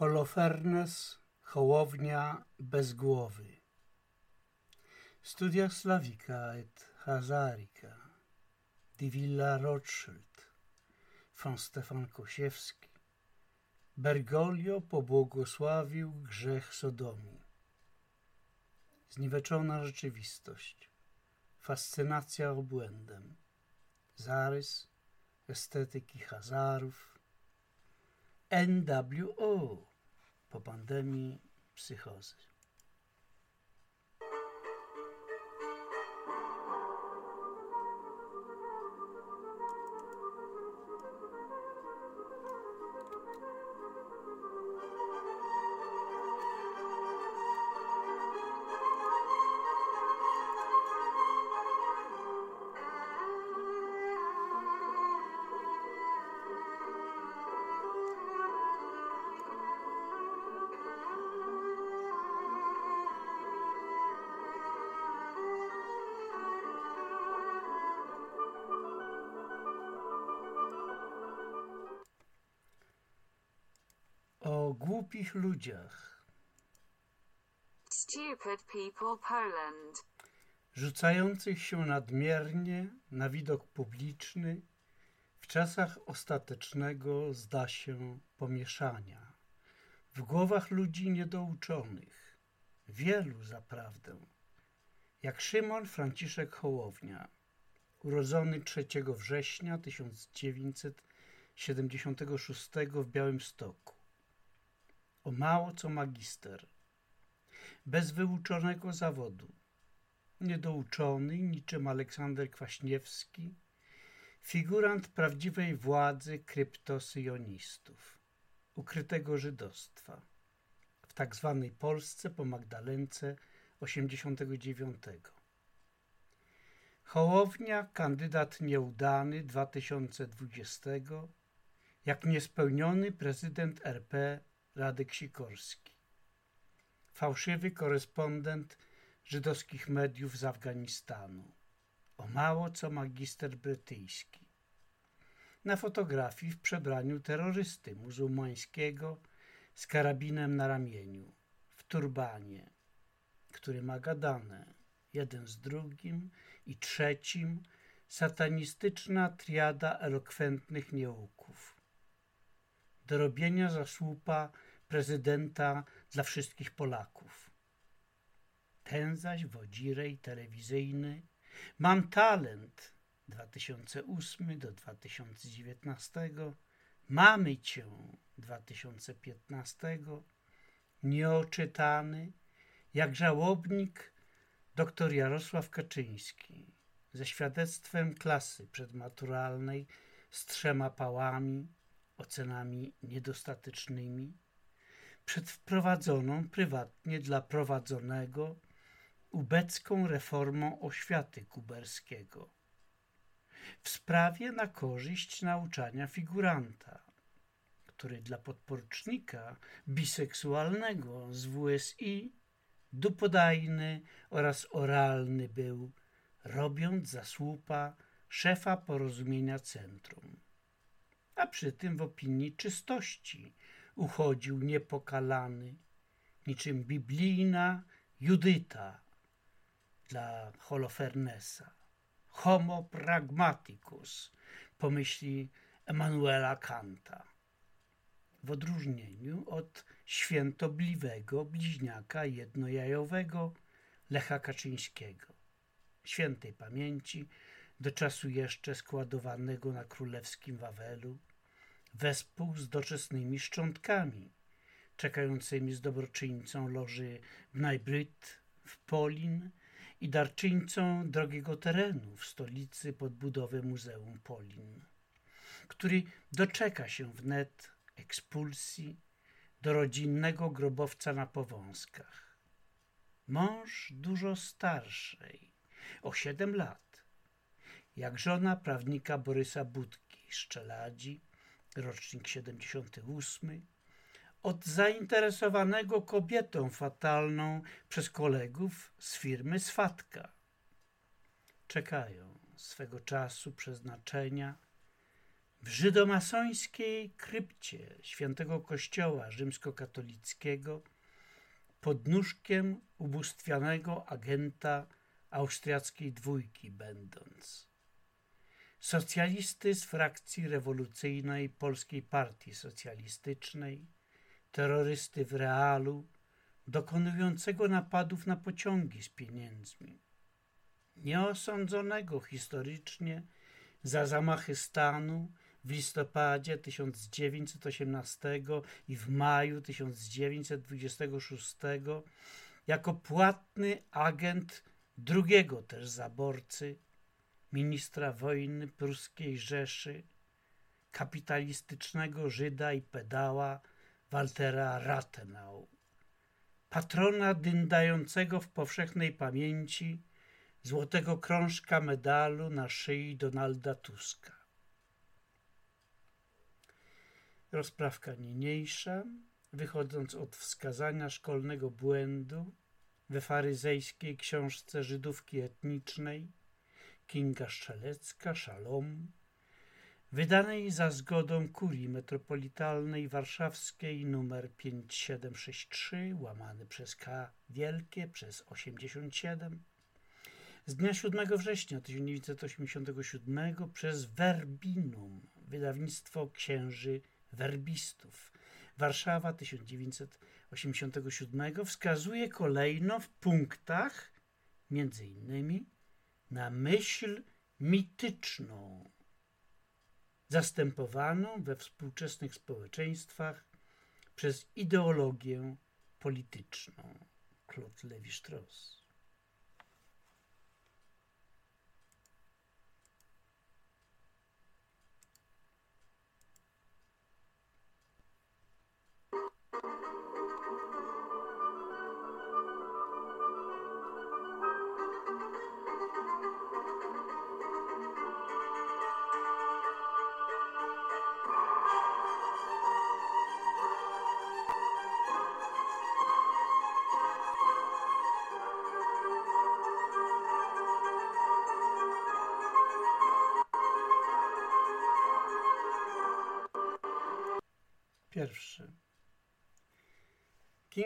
Holofernes, Hołownia bez głowy. Studia Slavika et Hazarika, di Villa Rothschild, von Stefan Kosiewski. Bergoglio pobłogosławił grzech Sodomu. Zniweczona rzeczywistość, fascynacja obłędem, zarys estetyki Hazarów, NWO po pandemii psychozy. Głupich ludziach, Stupid People Poland. rzucających się nadmiernie na widok publiczny w czasach ostatecznego, zda się, pomieszania. W głowach ludzi niedouczonych, wielu zaprawdę, jak Szymon Franciszek Hołownia, urodzony 3 września 1976 w Białymstoku. O mało co magister, bez wyuczonego zawodu, niedouczony niczym Aleksander Kwaśniewski, figurant prawdziwej władzy kryptosyjonistów, ukrytego żydostwa. W tak zwanej Polsce po Magdalence 89. Hołownia, kandydat nieudany 2020, jak niespełniony prezydent RP Radek Sikorski. Fałszywy korespondent żydowskich mediów z Afganistanu. O mało co magister brytyjski. Na fotografii w przebraniu terrorysty muzułmańskiego z karabinem na ramieniu, w turbanie, który ma gadane jeden z drugim i trzecim satanistyczna triada elokwentnych nieuków. Do robienia za słupa prezydenta dla wszystkich Polaków. Ten zaś wodzirej telewizyjny. Mam talent. 2008 do 2019 Mamy cię. 2015 Nieoczytany. Jak żałobnik dr Jarosław Kaczyński. Ze świadectwem klasy przedmaturalnej z trzema pałami, ocenami niedostatecznymi, przed wprowadzoną prywatnie dla prowadzonego ubecką reformą oświaty kuberskiego w sprawie na korzyść nauczania figuranta, który dla podporucznika biseksualnego z WSI dupodajny oraz oralny był, robiąc za słupa szefa porozumienia centrum. A przy tym w opinii czystości uchodził niepokalany, niczym biblijna Judyta dla Holofernesa. Homo pragmaticus, pomyśli Emanuela Kanta. W odróżnieniu od świętobliwego bliźniaka jednojajowego Lecha Kaczyńskiego, świętej pamięci, do czasu jeszcze składowanego na królewskim Wawelu, wespół z doczesnymi szczątkami, czekającymi z dobroczyńcą loży Bnajbryt w Polin i darczyńcą drogiego terenu w stolicy podbudowę Muzeum Polin, który doczeka się wnet ekspulsji do rodzinnego grobowca na Powązkach. Mąż dużo starszej, o siedem lat, jak żona prawnika Borysa Budki z Czeladzi, rocznik 78, od zainteresowanego kobietą fatalną przez kolegów z firmy Swatka. Czekają swego czasu przeznaczenia W żydomasońskiej krypcie świętego kościoła rzymskokatolickiego pod nóżkiem ubóstwianego agenta austriackiej dwójki będąc. Socjalisty z frakcji rewolucyjnej Polskiej Partii Socjalistycznej, terrorysty w realu, dokonującego napadów na pociągi z pieniędzmi, nieosądzonego historycznie za zamachy stanu w listopadzie 1918 i w maju 1926 jako płatny agent drugiego też zaborcy, ministra wojny pruskiej Rzeszy, kapitalistycznego Żyda i pedała Waltera Rathenau, patrona dyndającego w powszechnej pamięci złotego krążka medalu na szyi Donalda Tuska. Rozprawka niniejsza, wychodząc od wskazania szkolnego błędu we faryzejskiej książce Żydówki etnicznej Kinga Szczelecka, Szalom, wydanej za zgodą kurii metropolitalnej warszawskiej nr 5763 łamany przez K wielkie przez 87 z dnia 7 września 1987 przez Verbinum, wydawnictwo księży werbistów. Warszawa 1987 wskazuje kolejno w punktach między innymi na myśl mityczną, zastępowaną we współczesnych społeczeństwach przez ideologię polityczną. Claude Levi-Strauss.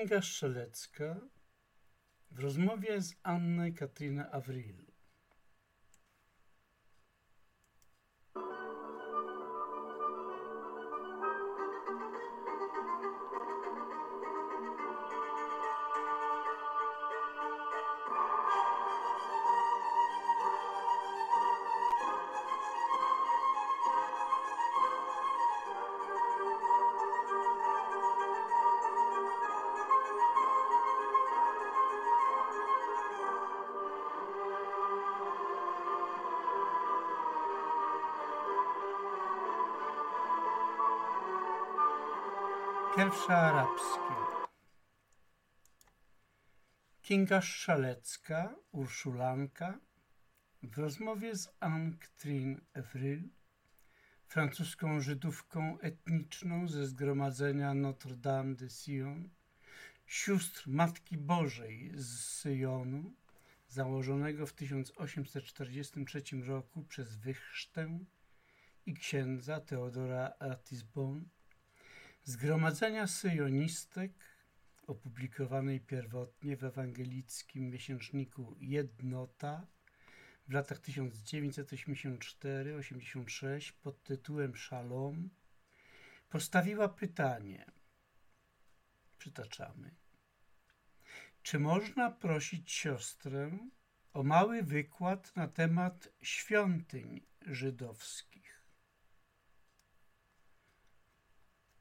Kinga Strzelecka w rozmowie z Anną Katrina Avril. Pierwsza arabskie. Kinga Szalecka, Urszulanka, w rozmowie z Anne-Catherine francuską Żydówką etniczną ze zgromadzenia Notre-Dame de Sion, sióstr Matki Bożej z Syjonu, założonego w 1843 roku przez Wychsztę i księdza Teodora Ratisbon, Zgromadzenia Syjonistek, opublikowanej pierwotnie w ewangelickim miesięczniku Jednota w latach 1984-86 pod tytułem Szalom, postawiła pytanie, przytaczamy, czy można prosić siostrę o mały wykład na temat świątyń żydowskich?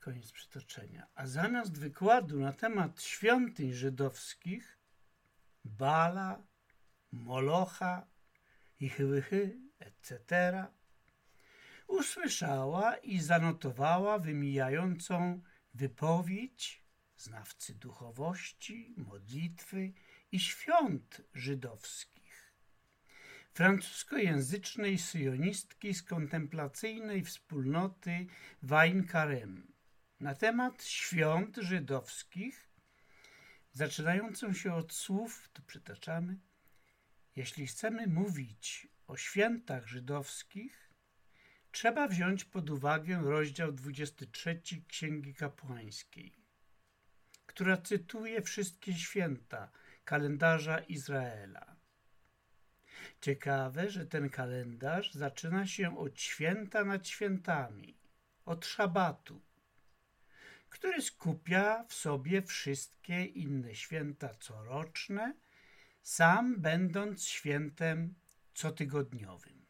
Koniec przytoczenia. A zamiast wykładu na temat świątyń żydowskich, Bala, Molocha, Ichyłychy, etc., usłyszała i zanotowała wymijającą wypowiedź znawcy duchowości, modlitwy i świąt żydowskich. Francuskojęzycznej syjonistki z kontemplacyjnej wspólnoty Wain Karem na temat świąt żydowskich, zaczynającą się od słów, tu przytaczamy, jeśli chcemy mówić o świętach żydowskich, trzeba wziąć pod uwagę rozdział 23 Księgi Kapłańskiej, która cytuje wszystkie święta kalendarza Izraela. Ciekawe, że ten kalendarz zaczyna się od święta nad świętami, od szabatu, który skupia w sobie wszystkie inne święta coroczne, sam będąc świętem cotygodniowym.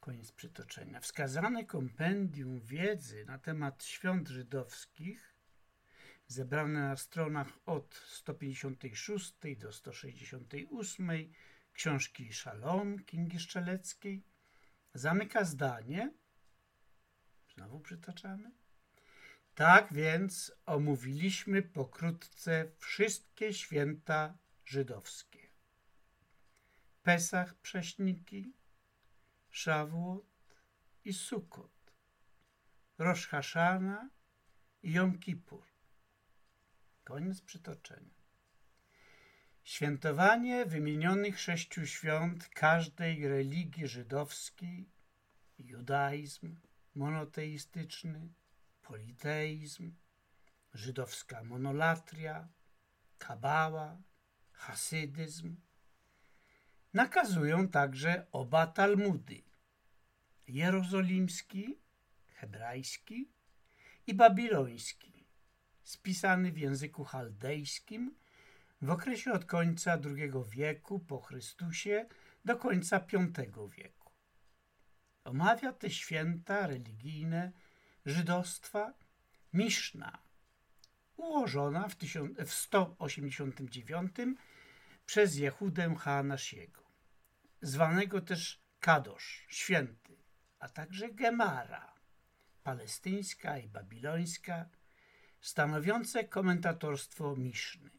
Koniec przytoczenia. Wskazane kompendium wiedzy na temat świąt żydowskich, zebrane na stronach od 156 do 168 książki Szalom Kingi Szczeleckiej, zamyka zdanie, znowu przytaczamy, tak więc omówiliśmy pokrótce wszystkie święta żydowskie. Pesach Prześniki, Szawłot i Sukot, Rosh Hashana i Jom Kippur. Koniec przytoczenia. Świętowanie wymienionych sześciu świąt każdej religii żydowskiej, judaizm monoteistyczny, politeizm, żydowska monolatria, kabała, hasydyzm, nakazują także oba Talmudy jerozolimski, hebrajski i babiloński, spisany w języku chaldejskim w okresie od końca II wieku po Chrystusie do końca V wieku. Omawia te święta religijne żydostwa Miszna, ułożona w, 189 przez Jehudę Hanasiego, zwanego też Kadosz, święty, a także Gemara, palestyńska i babilońska, stanowiące komentatorstwo Miszny.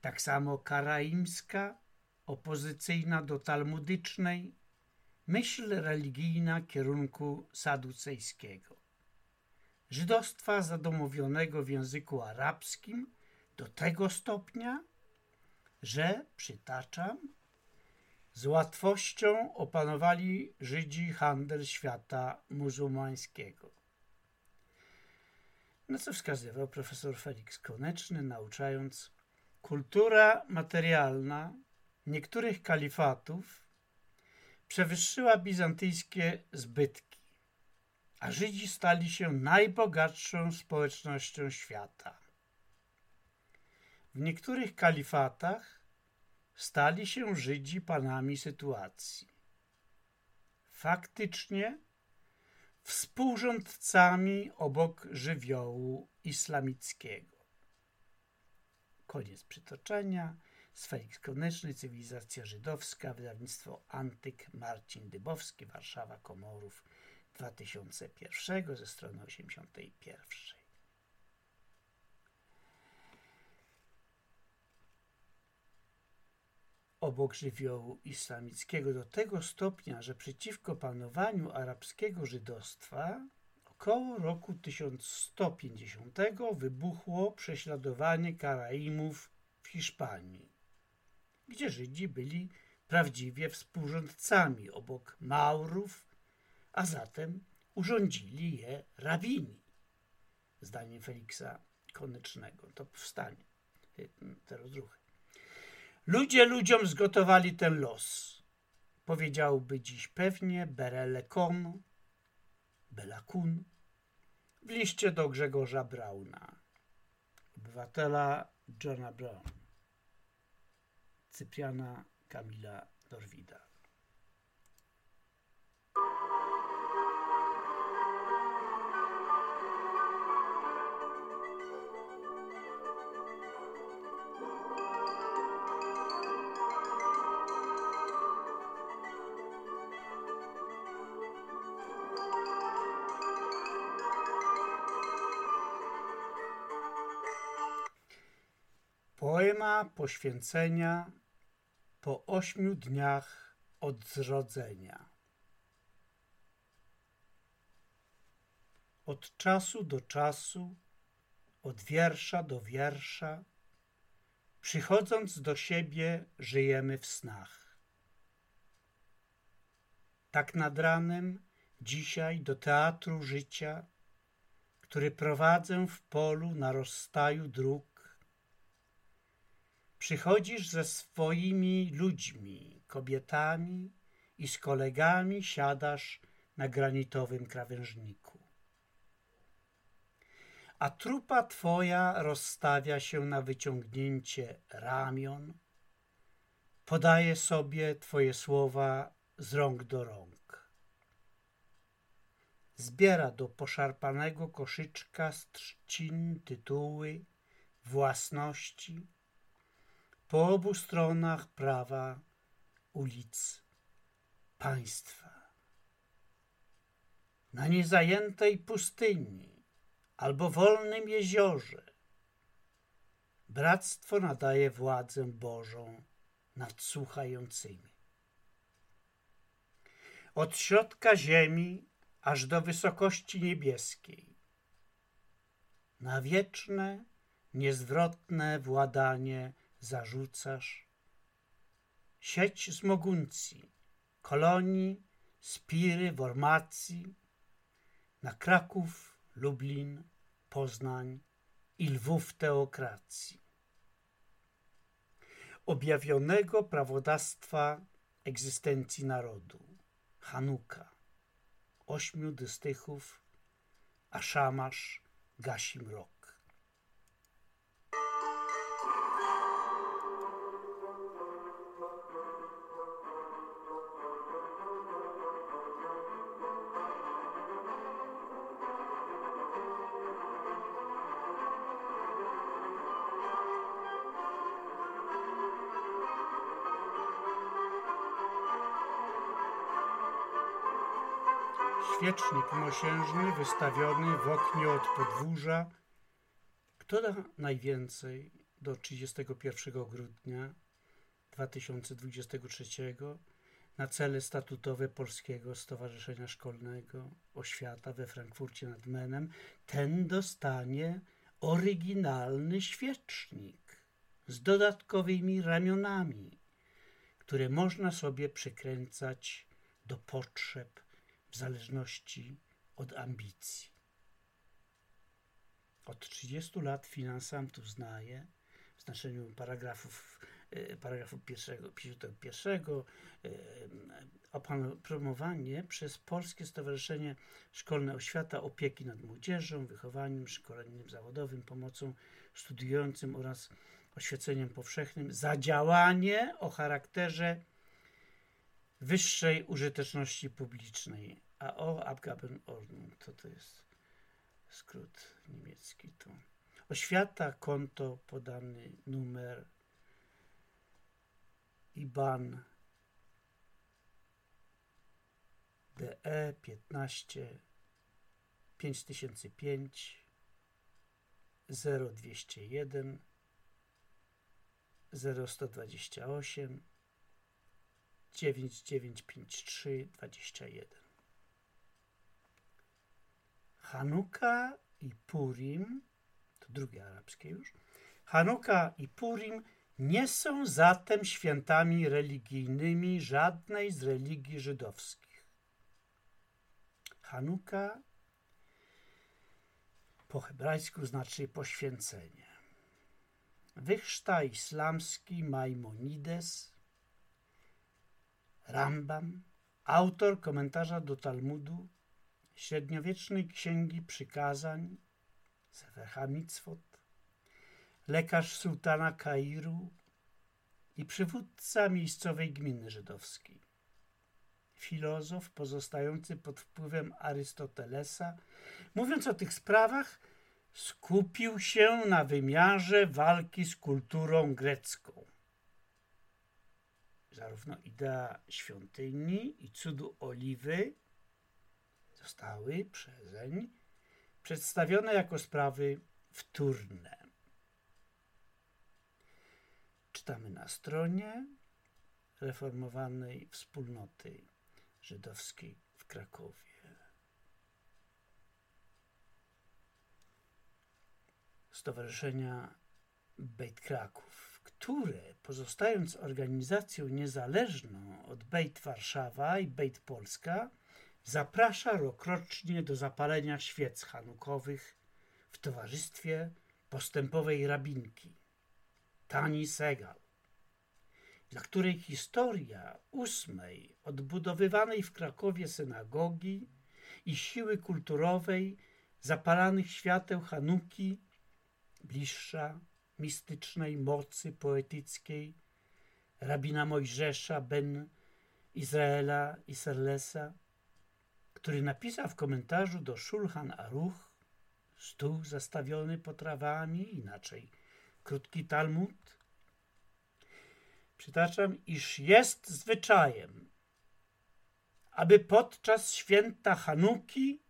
Tak samo karaimska, opozycyjna do talmudycznej, myśl religijna kierunku saducejskiego. Żydostwa zadomowionego w języku arabskim do tego stopnia, że, przytaczam, z łatwością opanowali Żydzi handel świata muzułmańskiego. Na co wskazywał profesor Felix Koneczny, nauczając, kultura materialna niektórych kalifatów przewyższyła bizantyjskie zbytki, a Żydzi stali się najbogatszą społecznością świata. W niektórych kalifatach stali się Żydzi panami sytuacji. Faktycznie współrządcami obok żywiołu islamickiego. Koniec przytoczenia. Z Felix Koneczny, Cywilizacja Żydowska, wydawnictwo Antyk, Marcin Dybowski, Warszawa, Komorów 2001 ze strony 81. obok żywiołu islamickiego do tego stopnia, że przeciwko panowaniu arabskiego żydostwa około roku 1150 wybuchło prześladowanie Karaimów w Hiszpanii gdzie Żydzi byli prawdziwie współrządcami obok Maurów, a zatem urządzili je rabini. Zdaniem Feliksa Konecznego. To powstanie, te rozruchy. Ludzie ludziom zgotowali ten los. Powiedziałby dziś pewnie Berelekon, Belakun w liście do Grzegorza Brauna, obywatela Johna Brown. Cypriana Kamila Dorwida. Poświęcenia po ośmiu dniach od zrodzenia. Od czasu do czasu, od wiersza do wiersza, przychodząc do siebie, żyjemy w snach. tak nad ranem, dzisiaj do teatru życia, który prowadzę w polu na rozstaju dróg. Przychodzisz ze swoimi ludźmi, kobietami i z kolegami siadasz na granitowym krawężniku. A trupa twoja rozstawia się na wyciągnięcie ramion, podaje sobie twoje słowa z rąk do rąk. Zbiera do poszarpanego koszyczka z trzcin tytuły, własności, po obu stronach prawa ulic państwa. Na niezajętej pustyni albo wolnym jeziorze bractwo nadaje władzę Bożą nad słuchającymi. Od środka ziemi aż do wysokości niebieskiej. Na wieczne, niezwrotne władanie zarzucasz sieć z Moguncji, kolonii, Spiry, Wormacji, na Kraków, Lublin, Poznań i Lwów teokracji. Objawionego prawodawstwa egzystencji narodu, Hanuka, ośmiu dystychów, a szamasz gasi mrok. Świecznik mosiężny wystawiony w oknie od podwórza. Kto da najwięcej do 31 grudnia 2023 na cele statutowe Polskiego Stowarzyszenia Szkolnego Oświata we Frankfurcie nad Menem, ten dostanie oryginalny świecznik z dodatkowymi ramionami, które można sobie przykręcać do potrzeb w zależności od ambicji. Od 30 lat finansantów znaje w znaczeniu paragrafów, e, paragrafu pierwszego, 51 e, promowanie przez Polskie Stowarzyszenie Szkolne Oświata opieki nad młodzieżą, wychowaniem, szkoleniem zawodowym, pomocą studiującym oraz oświeceniem powszechnym za działanie o charakterze wyższej użyteczności publicznej. A o Abgabenordnung to to jest skrót niemiecki. To oświata, konto, podany numer, IBAN DE 15 5005 0201 0128 9953 21. Hanuka i Purim, to drugie arabskie już, Hanuka i Purim nie są zatem świętami religijnymi żadnej z religii żydowskich. Hanuka po hebrajsku znaczy poświęcenie. Wychszta islamski Maimonides Rambam, autor komentarza do Talmudu, średniowiecznej księgi przykazań, Sefer Mitzvot, lekarz sułtana Kairu i przywódca miejscowej gminy żydowskiej. Filozof pozostający pod wpływem Arystotelesa, mówiąc o tych sprawach, skupił się na wymiarze walki z kulturą grecką zarówno idea świątyni i cudu oliwy zostały przezeń przedstawione jako sprawy wtórne. Czytamy na stronie reformowanej wspólnoty żydowskiej w Krakowie. Stowarzyszenia Beit Kraków, które, pozostając organizacją niezależną od Bejt Warszawa i Bejt Polska, zaprasza rokrocznie do zapalenia świec hanukowych w towarzystwie postępowej rabinki Tani Segal, dla której historia ósmej odbudowywanej w Krakowie synagogi i siły kulturowej zapalanych świateł Hanuki bliższa mistycznej mocy poetyckiej rabina Mojżesza ben Izraela Serlesa, który napisał w komentarzu do Shulchan Aruch stół zastawiony potrawami, inaczej krótki Talmud. Przytaczam, iż jest zwyczajem, aby podczas święta Hanuki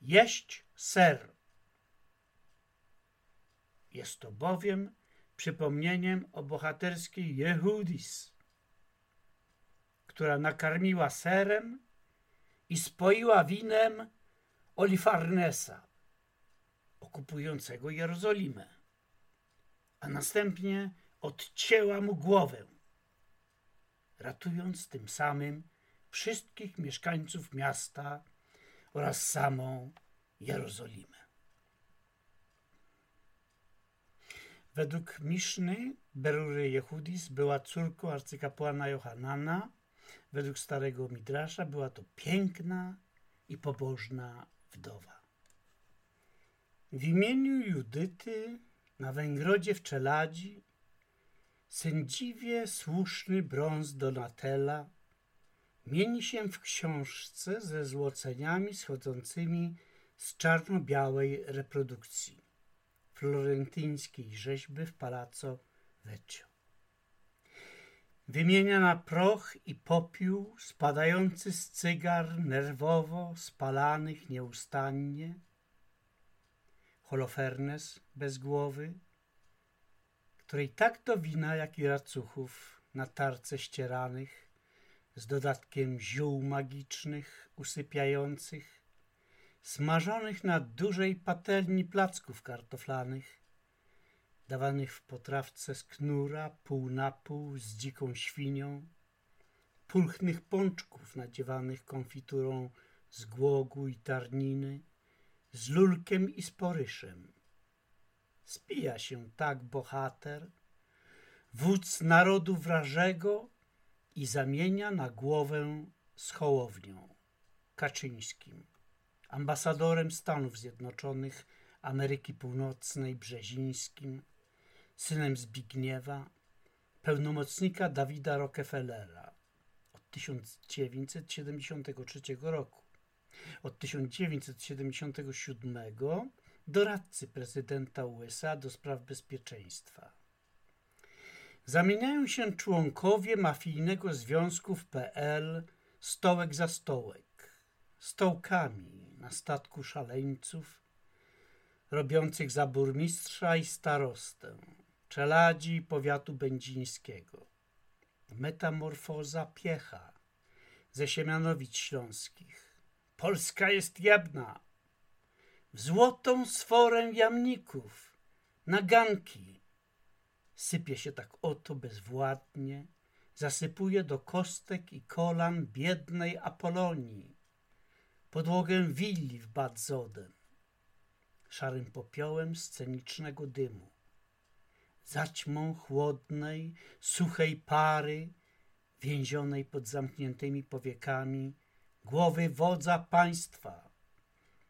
jeść ser. Jest to bowiem przypomnieniem o bohaterskiej Jehudis, która nakarmiła serem i spoiła winem Olifarnesa, okupującego Jerozolimę, a następnie odcięła mu głowę, ratując tym samym wszystkich mieszkańców miasta oraz samą Jerozolimę. Według Miszny Berury Jehudis była córką arcykapłana Johanana. Według starego Midrasza była to piękna i pobożna wdowa. W imieniu Judyty na Węgrodzie w Czeladzi sędziwie słuszny brąz Donatella mieni się w książce ze złoceniami schodzącymi z czarno-białej reprodukcji florentyńskiej rzeźby w Palazzo Vecchio. Wymienia na proch i popiół spadający z cygar nerwowo spalanych nieustannie, Holofernes bez głowy, której tak do wina, jak i racuchów na tarce ścieranych, z dodatkiem ziół magicznych, usypiających, smażonych na dużej patelni placków kartoflanych, dawanych w potrawce z knura, pół na pół, z dziką świnią, pulchnych pączków nadziewanych konfiturą z głogu i tarniny, z lulkiem i sporyszem. Spija się tak bohater, wódz narodu wrażego i zamienia na głowę z Hołownią, Kaczyńskim, ambasadorem Stanów Zjednoczonych Ameryki Północnej Brzezińskim, synem Zbigniewa, pełnomocnika Dawida Rockefellera od 1973 roku. Od 1977 doradcy prezydenta USA do spraw bezpieczeństwa. Zamieniają się członkowie mafijnego związku w PL stołek za stołek, stołkami na statku szaleńców, robiących za burmistrza i starostę, czeladzi powiatu będzińskiego. Metamorfoza piecha ze Siemianowic Śląskich. Polska jest jedna. W złotą sforę jamników, na ganki, sypie się tak oto bezwładnie, zasypuje do kostek i kolan biednej Apolonii, podłogę willi w Bad Zoden, szarym popiołem scenicznego dymu, zaćmą chłodnej, suchej pary, więzionej pod zamkniętymi powiekami, głowy wodza państwa,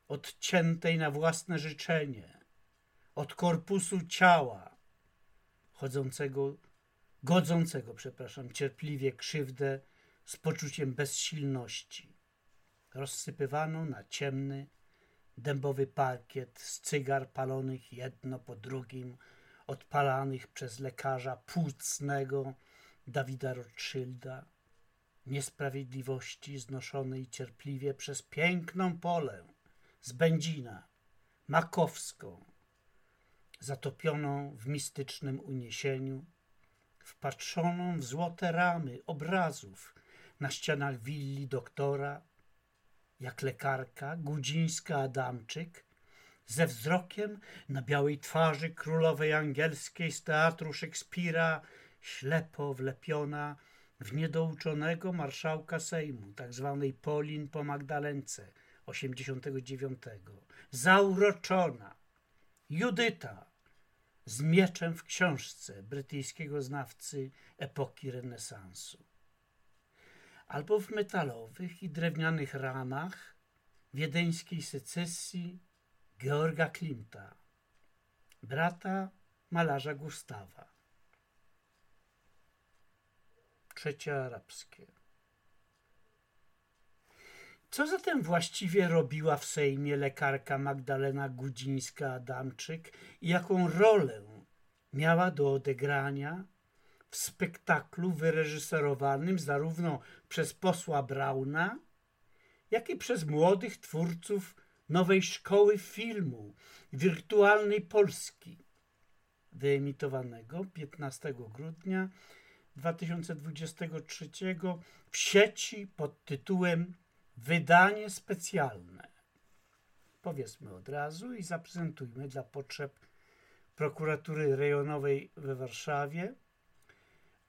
odciętej na własne życzenie, od korpusu ciała, chodzącego, godzącego, przepraszam, cierpliwie krzywdę z poczuciem bezsilności. Rozsypywano na ciemny, dębowy parkiet z cygar palonych jedno po drugim, odpalanych przez lekarza płucnego Dawida Rothschilda, niesprawiedliwości znoszonej cierpliwie przez piękną polę z Będzina, Makowską, zatopioną w mistycznym uniesieniu, wpatrzoną w złote ramy obrazów na ścianach willi doktora, jak lekarka Gudzińska-Adamczyk ze wzrokiem na białej twarzy królowej angielskiej z teatru Szekspira, ślepo wlepiona w niedouczonego marszałka Sejmu, tak zwanej Polin po Magdalence 89, zauroczona. Judyta. Z mieczem w książce brytyjskiego znawcy epoki renesansu. Albo w metalowych i drewnianych ramach wiedeńskiej secesji Georga Klimta, brata malarza Gustawa. Trzecie arabskie. Co zatem właściwie robiła w Sejmie lekarka Magdalena Gudzińska-Adamczyk i jaką rolę miała do odegrania w spektaklu wyreżyserowanym zarówno przez posła Brauna, jak i przez młodych twórców nowej szkoły filmu wirtualnej Polski, wyemitowanego 15 grudnia 2023 w sieci pod tytułem Wydanie specjalne. Powiedzmy od razu i zaprezentujmy dla potrzeb prokuratury rejonowej we Warszawie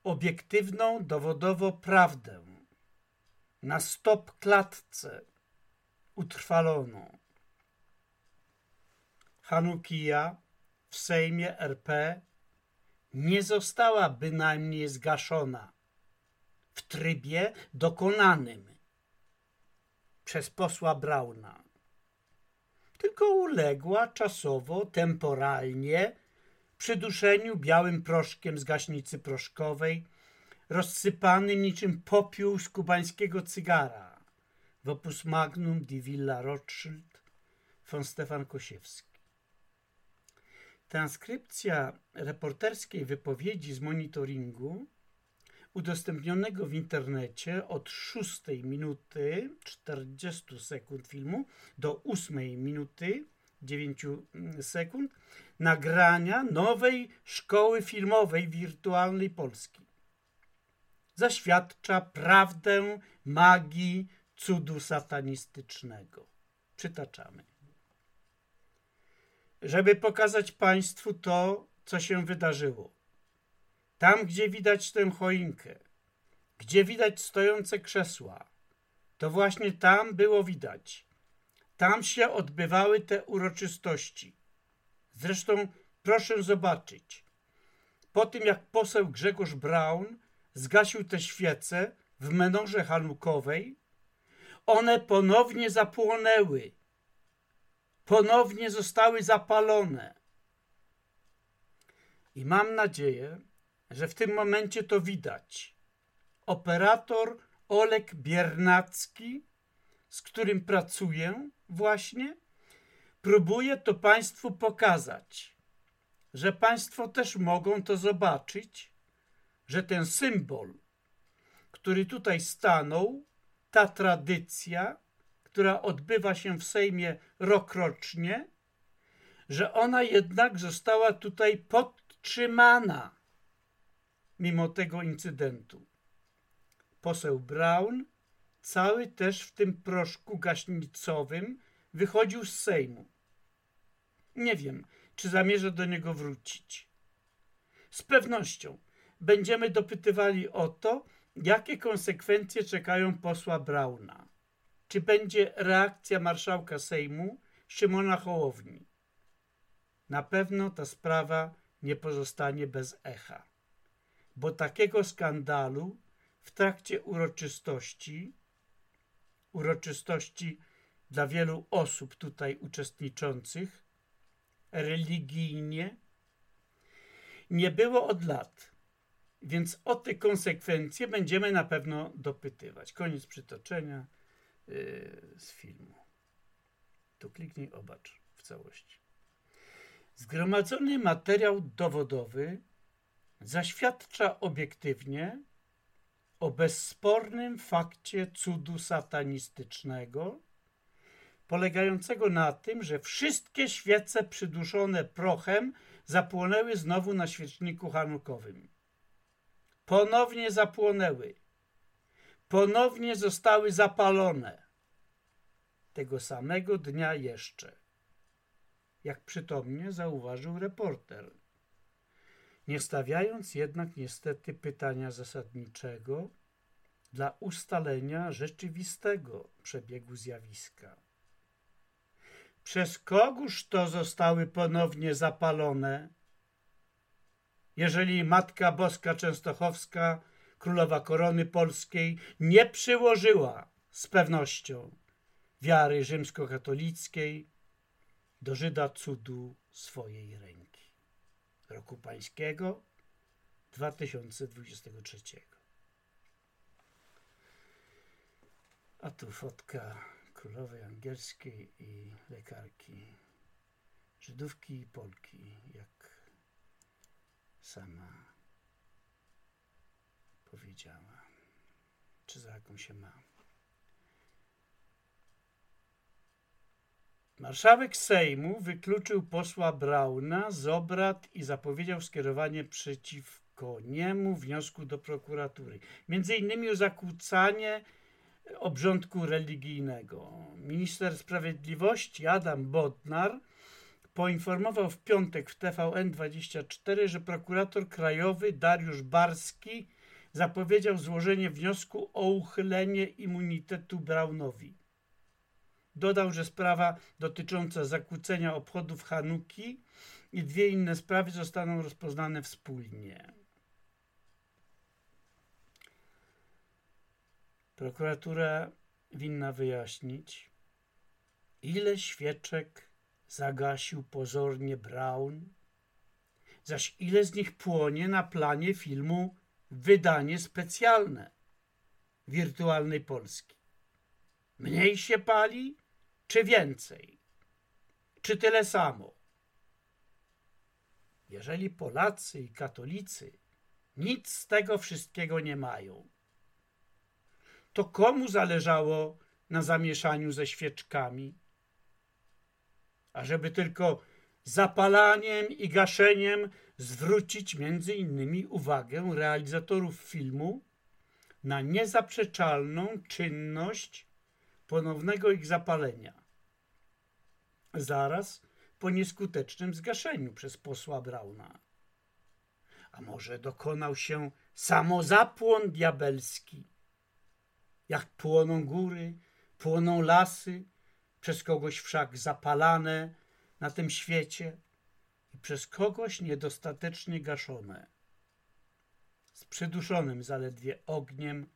obiektywną dowodowo prawdę na stop klatce utrwaloną. Hanukija w Sejmie RP nie została bynajmniej zgaszona w trybie dokonanym przez posła Brauna, tylko uległa czasowo, temporalnie przyduszeniu białym proszkiem z gaśnicy proszkowej, rozsypanym niczym popiół z kubańskiego cygara w opus magnum di Villa Rothschild von Stefan Kosiewski. Transkrypcja reporterskiej wypowiedzi z monitoringu udostępnionego w internecie od 6 minuty 40 sekund filmu do 8 minuty 9 mm, sekund nagrania nowej szkoły filmowej wirtualnej Polski. Zaświadcza prawdę magii cudu satanistycznego. Przytaczamy. Żeby pokazać Państwu to, co się wydarzyło tam, gdzie widać tę choinkę, gdzie widać stojące krzesła, to właśnie tam było widać. Tam się odbywały te uroczystości. Zresztą proszę zobaczyć. Po tym, jak poseł Grzegorz Braun zgasił te świece w menorze hanukowej, one ponownie zapłonęły. Ponownie zostały zapalone. I mam nadzieję, że w tym momencie to widać. Operator Olek Biernacki, z którym pracuję właśnie, próbuje to Państwu pokazać, że Państwo też mogą to zobaczyć, że ten symbol, który tutaj stanął, ta tradycja, która odbywa się w Sejmie rokrocznie, że ona jednak została tutaj podtrzymana mimo tego incydentu. Poseł Brown, cały też w tym proszku gaśnicowym, wychodził z Sejmu. Nie wiem, czy zamierza do niego wrócić. Z pewnością będziemy dopytywali o to, jakie konsekwencje czekają posła Brauna. Czy będzie reakcja marszałka Sejmu Szymona Hołowni? Na pewno ta sprawa nie pozostanie bez echa bo takiego skandalu w trakcie uroczystości, uroczystości dla wielu osób tutaj uczestniczących religijnie, nie było od lat. Więc o te konsekwencje będziemy na pewno dopytywać. Koniec przytoczenia yy, z filmu. Tu kliknij, obacz w całości. Zgromadzony materiał dowodowy zaświadcza obiektywnie o bezspornym fakcie cudu satanistycznego, polegającego na tym, że wszystkie świece przyduszone prochem zapłonęły znowu na świeczniku hanukowym. Ponownie zapłonęły. Ponownie zostały zapalone. Tego samego dnia jeszcze. jak przytomnie zauważył reporter. Nie stawiając jednak niestety pytania zasadniczego dla ustalenia rzeczywistego przebiegu zjawiska. Przez kogóż to zostały ponownie zapalone? Jeżeli Matka Boska Częstochowska, królowa korony polskiej, nie przyłożyła z pewnością wiary rzymskokatolickiej do Żyda cudu swojej ręki. Roku Pańskiego 2023. A tu fotka królowej angielskiej i lekarki, Żydówki i Polki, jak sama powiedziała, czy za jaką się ma. Marszałek Sejmu wykluczył posła Brauna z obrad i zapowiedział skierowanie przeciwko niemu wniosku do prokuratury. Między innymi o zakłócanie obrządku religijnego. Minister Sprawiedliwości Adam Bodnar poinformował w piątek w TVN24, że prokurator krajowy Dariusz Barski zapowiedział złożenie wniosku o uchylenie immunitetu Braunowi. Dodał, że sprawa dotycząca zakłócenia obchodów Hanuki i dwie inne sprawy zostaną rozpoznane wspólnie. Prokuratura winna wyjaśnić, ile świeczek zagasił pozornie Brown, zaś ile z nich płonie na planie filmu wydanie specjalne wirtualnej Polski. Mniej się pali, czy więcej? Czy tyle samo? Jeżeli Polacy i katolicy nic z tego wszystkiego nie mają, to komu zależało na zamieszaniu ze świeczkami? Ażeby tylko zapalaniem i gaszeniem zwrócić między innymi uwagę realizatorów filmu na niezaprzeczalną czynność ponownego ich zapalenia. Zaraz po nieskutecznym zgaszeniu przez posła Brauna. A może dokonał się samozapłon diabelski? Jak płoną góry, płoną lasy, przez kogoś wszak zapalane na tym świecie i przez kogoś niedostatecznie gaszone. Z przyduszonym zaledwie ogniem,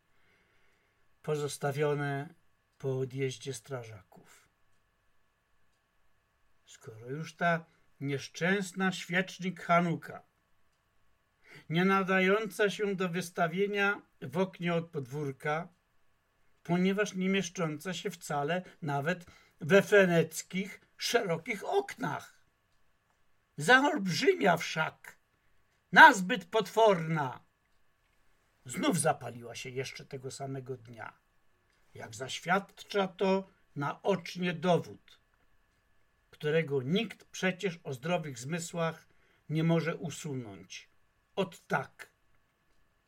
pozostawione po odjeździe strażaków. Skoro już ta nieszczęsna świecznik Hanuka, nie nadająca się do wystawienia w oknie od podwórka, ponieważ nie mieszcząca się wcale nawet we feneckich, szerokich oknach. Za olbrzymia wszak, nazbyt potworna. Znów zapaliła się jeszcze tego samego dnia jak zaświadcza to naocznie dowód, którego nikt przecież o zdrowych zmysłach nie może usunąć. Od tak,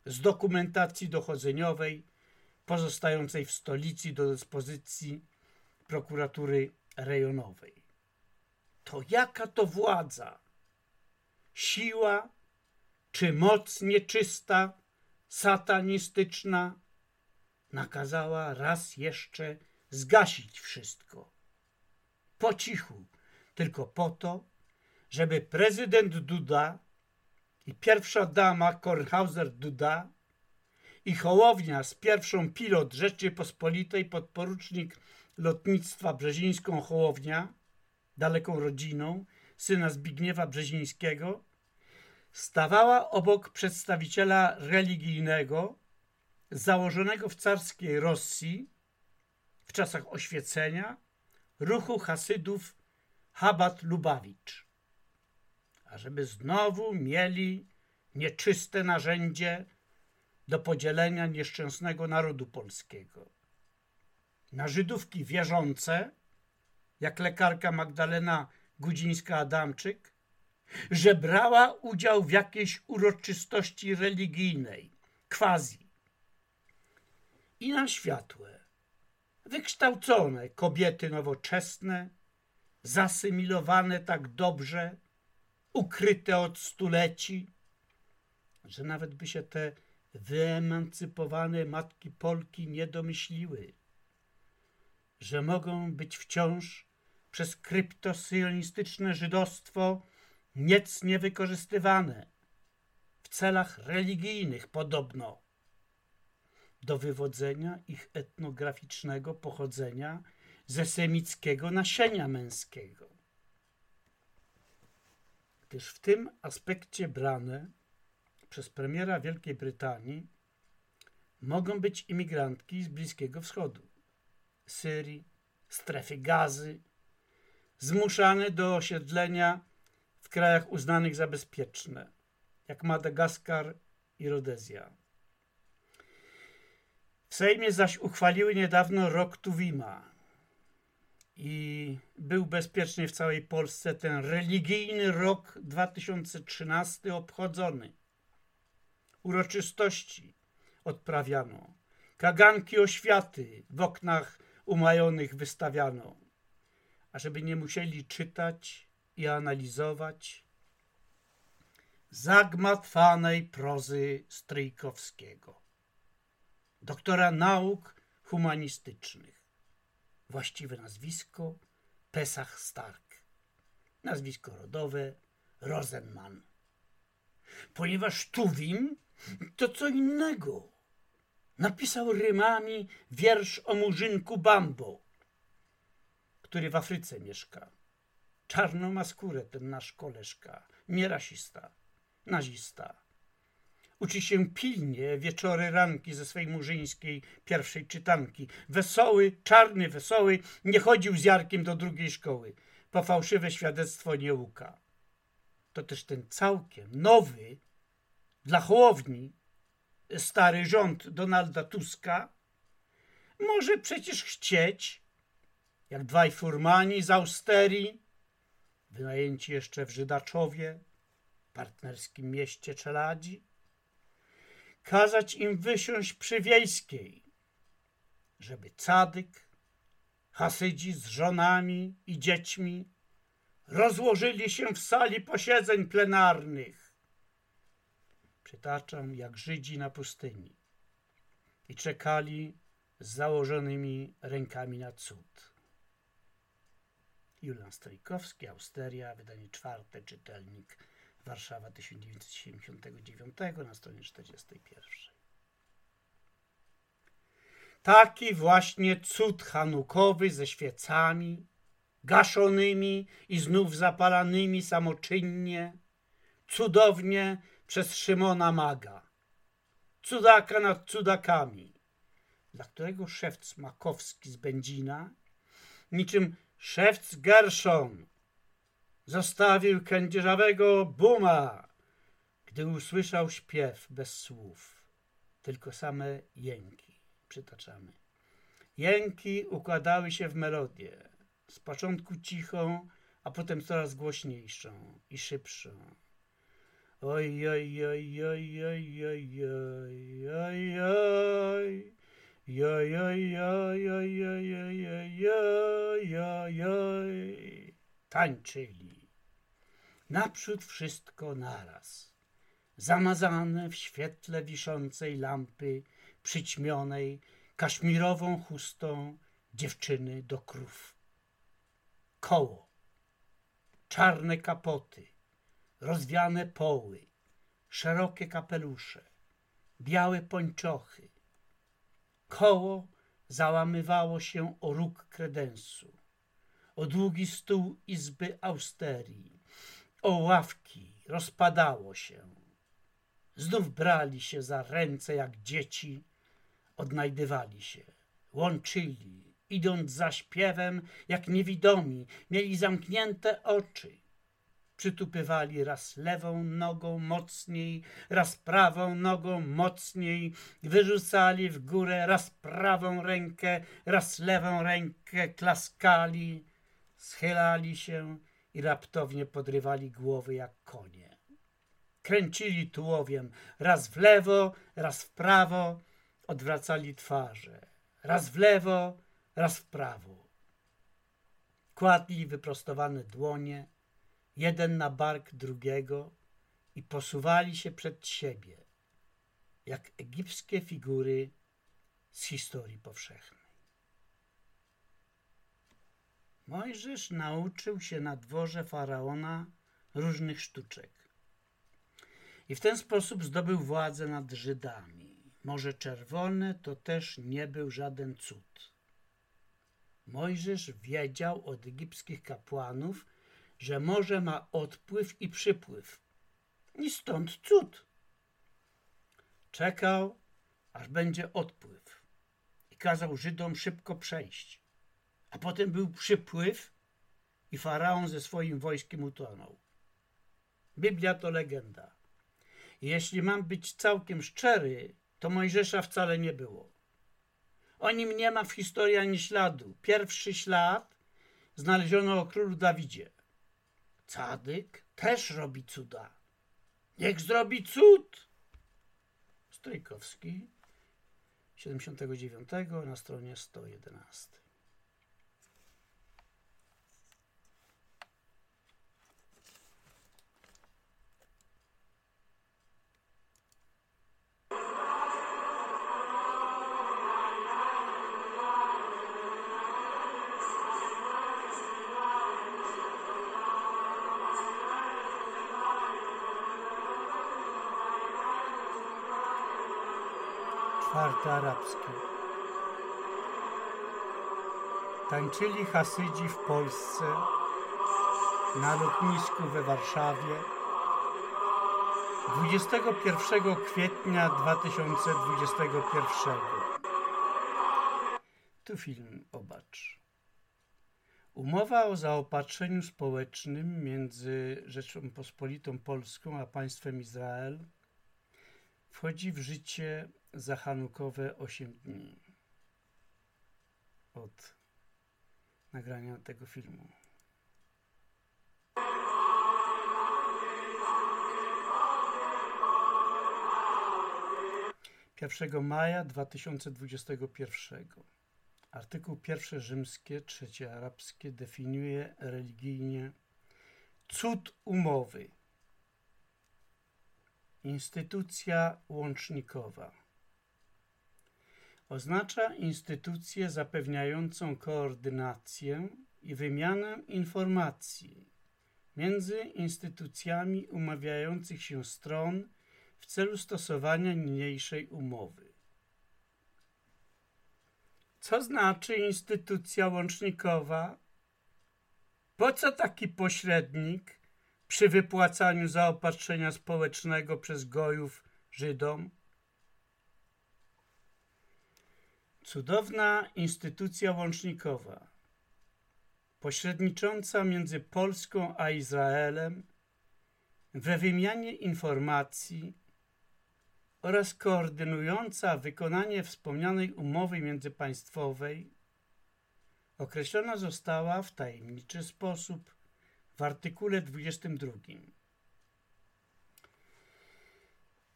z dokumentacji dochodzeniowej pozostającej w stolicy do dyspozycji prokuratury rejonowej. To jaka to władza? Siła czy moc nieczysta, satanistyczna, nakazała raz jeszcze zgasić wszystko. Po cichu, tylko po to, żeby prezydent Duda i pierwsza dama Kornhauser Duda i Hołownia z pierwszą pilot Rzeczypospolitej podporucznik lotnictwa Brzezińską Hołownia, daleką rodziną, syna Zbigniewa Brzezińskiego, stawała obok przedstawiciela religijnego, założonego w carskiej Rosji w czasach oświecenia ruchu Hasydów Habat Lubawicz. A żeby znowu mieli nieczyste narzędzie do podzielenia nieszczęsnego narodu polskiego. Na Żydówki wierzące, jak lekarka Magdalena Gudzińska-Adamczyk, że brała udział w jakiejś uroczystości religijnej, quasi, i na światłe, wykształcone kobiety nowoczesne, zasymilowane tak dobrze, ukryte od stuleci, że nawet by się te wyemancypowane matki Polki nie domyśliły, że mogą być wciąż przez kryptosyjonistyczne żydostwo niecnie wykorzystywane w celach religijnych podobno do wywodzenia ich etnograficznego pochodzenia ze semickiego nasienia męskiego. Gdyż w tym aspekcie brane przez premiera Wielkiej Brytanii mogą być imigrantki z Bliskiego Wschodu, Syrii, strefy gazy, zmuszane do osiedlenia w krajach uznanych za bezpieczne, jak Madagaskar i Rodezja. W Sejmie zaś uchwaliły niedawno rok Tuwima i był bezpiecznie w całej Polsce ten religijny rok 2013 obchodzony. Uroczystości odprawiano, kaganki oświaty w oknach umajonych wystawiano, ażeby nie musieli czytać i analizować zagmatwanej prozy Stryjkowskiego, doktora nauk humanistycznych. Właściwe nazwisko Pesach Stark, nazwisko rodowe Rosenman. Ponieważ Tuwim to co innego. Napisał rymami wiersz o murzynku Bambo, który w Afryce mieszka. Czarną ma skórę ten nasz koleżka, nie rasista, nazista. Uczy się pilnie wieczory ranki ze swej murzyńskiej pierwszej czytanki. Wesoły, czarny, wesoły, nie chodził z Jarkiem do drugiej szkoły. Po fałszywe świadectwo nie łuka. To też ten całkiem nowy dla Hołowni stary rząd Donalda Tuska może przecież chcieć, jak dwaj furmani z Austerii, wynajęci jeszcze w Żydaczowie, partnerskim mieście Czeladzi, kazać im wysiąść przy Wiejskiej, żeby cadyk, hasydzi z żonami i dziećmi rozłożyli się w sali posiedzeń plenarnych. Przytaczam, jak Żydzi na pustyni i czekali z założonymi rękami na cud. Julian Strojkowski, Austeria, wydanie czwarte, czytelnik Warszawa 1979 na stronie 41. Taki właśnie cud hanukowy ze świecami, gaszonymi i znów zapalanymi samoczynnie, cudownie przez Szymona Maga, cudaka nad cudakami, dla którego szewc Makowski z Będzina, niczym szewc Gerszon, zostawił kędzierzawego buma, gdy usłyszał śpiew bez słów, tylko same jęki. Przytaczamy. Jęki układały się w melodię, z początku cichą, a potem coraz głośniejszą i szybszą. Oj, oj, oj, oj, oj, oj, oj, oj, oj. Joj, joj, joj, joj, joj, joj, joj, joj, joj. Tańczyli. Naprzód wszystko naraz. Zamazane w świetle wiszącej lampy, przyćmionej kaszmirową chustą dziewczyny do krów. Koło. Czarne kapoty, rozwiane poły, szerokie kapelusze, białe pończochy, Koło załamywało się o róg kredensu, o długi stół izby austerii, o ławki rozpadało się. Znów brali się za ręce jak dzieci, odnajdywali się, łączyli, idąc za śpiewem jak niewidomi, mieli zamknięte oczy przytupywali raz lewą nogą mocniej, raz prawą nogą mocniej, wyrzucali w górę raz prawą rękę, raz lewą rękę, klaskali, schylali się i raptownie podrywali głowy jak konie. Kręcili tułowiem raz w lewo, raz w prawo, odwracali twarze, raz w lewo, raz w prawo kładli wyprostowane dłonie, jeden na bark drugiego i posuwali się przed siebie, jak egipskie figury z historii powszechnej. Mojżesz nauczył się na dworze faraona różnych sztuczek i w ten sposób zdobył władzę nad Żydami. Morze Czerwone to też nie był żaden cud. Mojżesz wiedział od egipskich kapłanów, że morze ma odpływ i przypływ. I stąd cud. Czekał, aż będzie odpływ i kazał Żydom szybko przejść. A potem był przypływ i faraon ze swoim wojskiem utonął. Biblia to legenda. Jeśli mam być całkiem szczery, to Mojżesza wcale nie było. O nim nie ma w historii ani śladu. Pierwszy ślad znaleziono o królu Dawidzie. Cadyk też robi cuda. Niech zrobi cud! Stojkowski, 79 na stronie 111. czwarty arabski. Tańczyli Hasydzi w Polsce, na lotnisku we Warszawie 21 kwietnia 2021. Tu film obacz. Umowa o zaopatrzeniu społecznym między Rzecząpospolitą Polską a państwem Izrael wchodzi w życie za Hanukowe 8 dni od nagrania tego filmu. Pierwszego maja 2021. Artykuł pierwszy rzymskie, trzecie arabskie definiuje religijnie cud umowy. Instytucja łącznikowa Oznacza instytucję zapewniającą koordynację i wymianę informacji między instytucjami umawiających się stron w celu stosowania niniejszej umowy. Co znaczy instytucja łącznikowa? Po co taki pośrednik przy wypłacaniu zaopatrzenia społecznego przez gojów Żydom? Cudowna instytucja łącznikowa, pośrednicząca między Polską a Izraelem we wymianie informacji oraz koordynująca wykonanie wspomnianej umowy międzypaństwowej, określona została w tajemniczy sposób w artykule 22,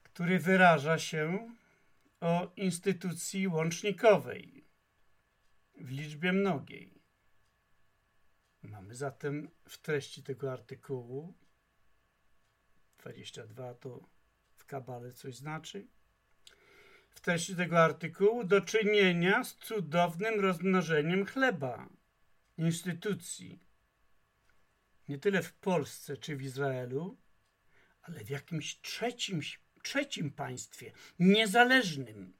który wyraża się o instytucji łącznikowej w liczbie mnogiej. Mamy zatem w treści tego artykułu 22 to w kabale coś znaczy. W treści tego artykułu do czynienia z cudownym rozmnożeniem chleba, instytucji. Nie tyle w Polsce czy w Izraelu, ale w jakimś trzecim trzecim państwie, niezależnym,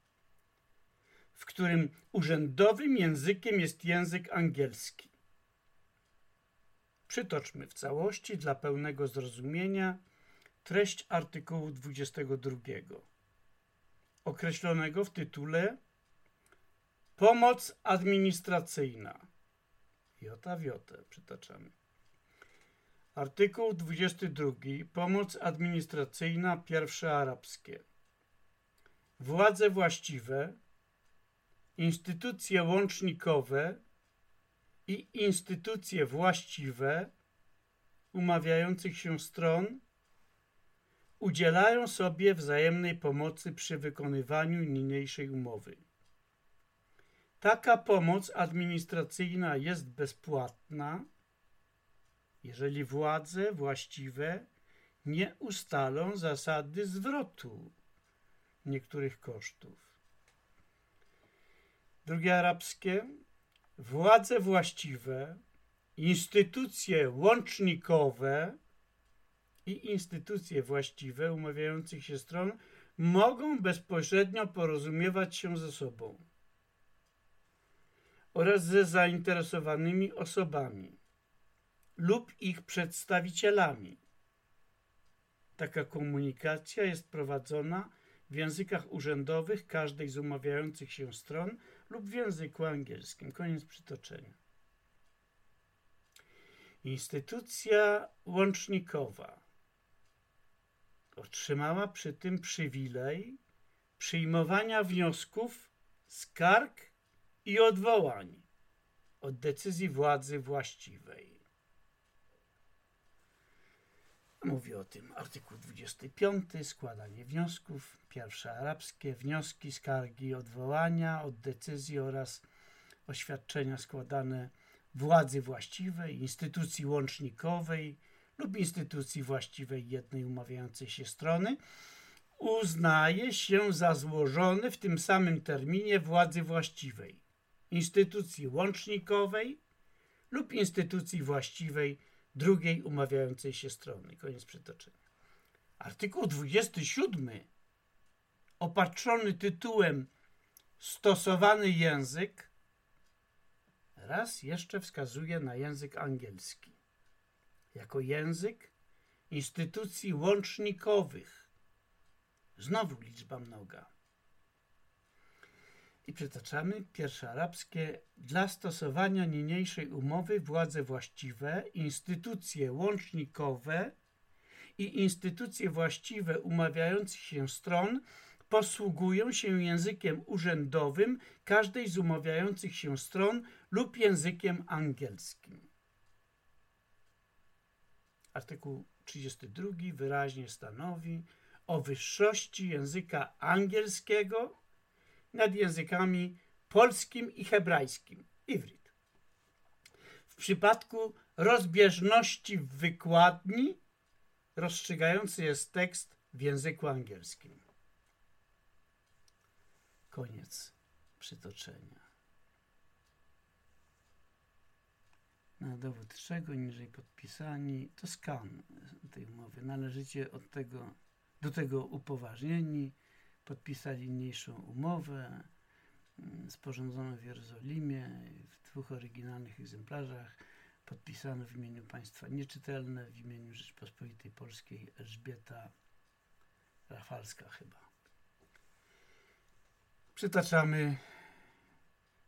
w którym urzędowym językiem jest język angielski. Przytoczmy w całości dla pełnego zrozumienia treść artykułu 22, określonego w tytule Pomoc administracyjna. Jota w jotę przytaczamy. Artykuł 22. Pomoc administracyjna pierwsze arabskie. Władze właściwe, instytucje łącznikowe i instytucje właściwe umawiających się stron udzielają sobie wzajemnej pomocy przy wykonywaniu niniejszej umowy. Taka pomoc administracyjna jest bezpłatna jeżeli władze właściwe nie ustalą zasady zwrotu niektórych kosztów. Drugie arabskie. Władze właściwe, instytucje łącznikowe i instytucje właściwe umawiających się stron mogą bezpośrednio porozumiewać się ze sobą oraz ze zainteresowanymi osobami lub ich przedstawicielami. Taka komunikacja jest prowadzona w językach urzędowych każdej z umawiających się stron lub w języku angielskim. Koniec przytoczenia. Instytucja łącznikowa otrzymała przy tym przywilej przyjmowania wniosków, skarg i odwołań od decyzji władzy właściwej. Mówi o tym artykuł 25, składanie wniosków, pierwsze arabskie, wnioski, skargi, odwołania od decyzji oraz oświadczenia składane władzy właściwej, instytucji łącznikowej lub instytucji właściwej jednej umawiającej się strony uznaje się za złożone w tym samym terminie władzy właściwej, instytucji łącznikowej lub instytucji właściwej drugiej umawiającej się strony. Koniec przytoczenia. Artykuł 27 opatrzony tytułem Stosowany język raz jeszcze wskazuje na język angielski jako język instytucji łącznikowych. Znowu liczba mnoga. I przytaczamy pierwsze arabskie. Dla stosowania niniejszej umowy władze właściwe, instytucje łącznikowe i instytucje właściwe umawiających się stron posługują się językiem urzędowym każdej z umawiających się stron lub językiem angielskim. Artykuł 32 wyraźnie stanowi o wyższości języka angielskiego nad językami polskim i hebrajskim. Ivrit. W przypadku rozbieżności w wykładni rozstrzygający jest tekst w języku angielskim. Koniec przytoczenia. Na dowód czego niżej podpisani to skan tej umowy. Należycie od tego, do tego upoważnieni podpisali niniejszą umowę mm, sporządzoną w Jerozolimie w dwóch oryginalnych egzemplarzach podpisano w imieniu państwa nieczytelne, w imieniu Rzeczpospolitej Polskiej Elżbieta Rafalska chyba. Przytaczamy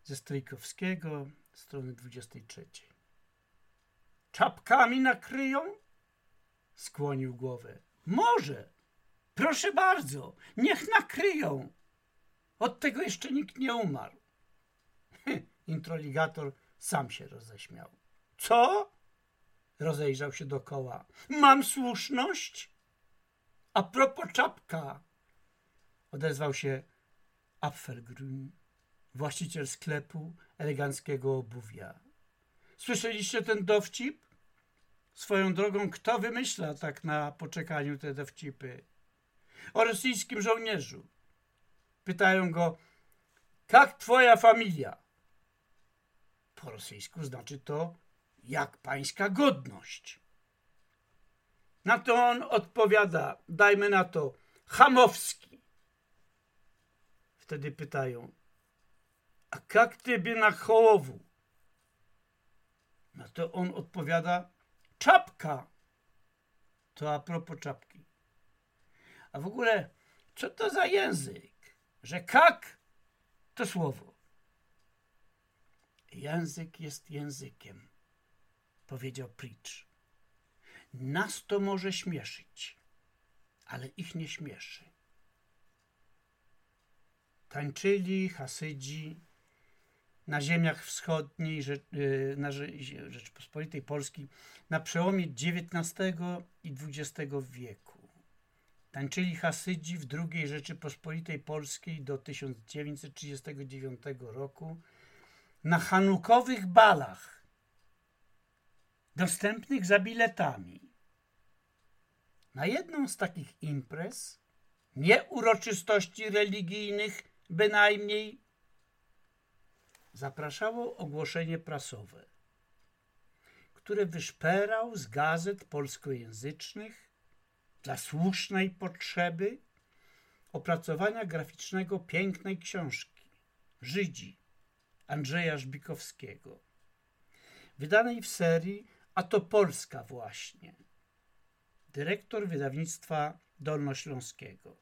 ze Strejkowskiego, strony 23. Czapkami nakryją? Skłonił głowę. Może. Proszę bardzo, niech nakryją. Od tego jeszcze nikt nie umarł. Introligator sam się roześmiał. Co? Rozejrzał się dokoła. Mam słuszność? A propos czapka, odezwał się Apfelgrün, właściciel sklepu eleganckiego obuwia. Słyszeliście ten dowcip? Swoją drogą, kto wymyśla tak na poczekaniu te dowcipy? O rosyjskim żołnierzu. Pytają go, jak twoja familia? Po rosyjsku znaczy to, jak pańska godność. Na to on odpowiada, dajmy na to, Hamowski. Wtedy pytają, a jak tybie na chołowu? Na to on odpowiada, czapka. To a propos czapki. A w ogóle, co to za język? Że kak to słowo. Język jest językiem, powiedział Pritch. Nas to może śmieszyć, ale ich nie śmieszy. Tańczyli Hasydzi na ziemiach wschodniej y, na Rzeczypospolitej Polskiej na przełomie XIX i XX wieku. Tańczyli Hasydzi w II Rzeczypospolitej Polskiej do 1939 roku na hanukowych balach dostępnych za biletami. Na jedną z takich imprez, nie uroczystości religijnych bynajmniej, zapraszało ogłoszenie prasowe, które wyszperał z gazet polskojęzycznych dla słusznej potrzeby opracowania graficznego pięknej książki Żydzi Andrzeja Żbikowskiego, wydanej w serii A to Polska właśnie. Dyrektor wydawnictwa Dolnośląskiego.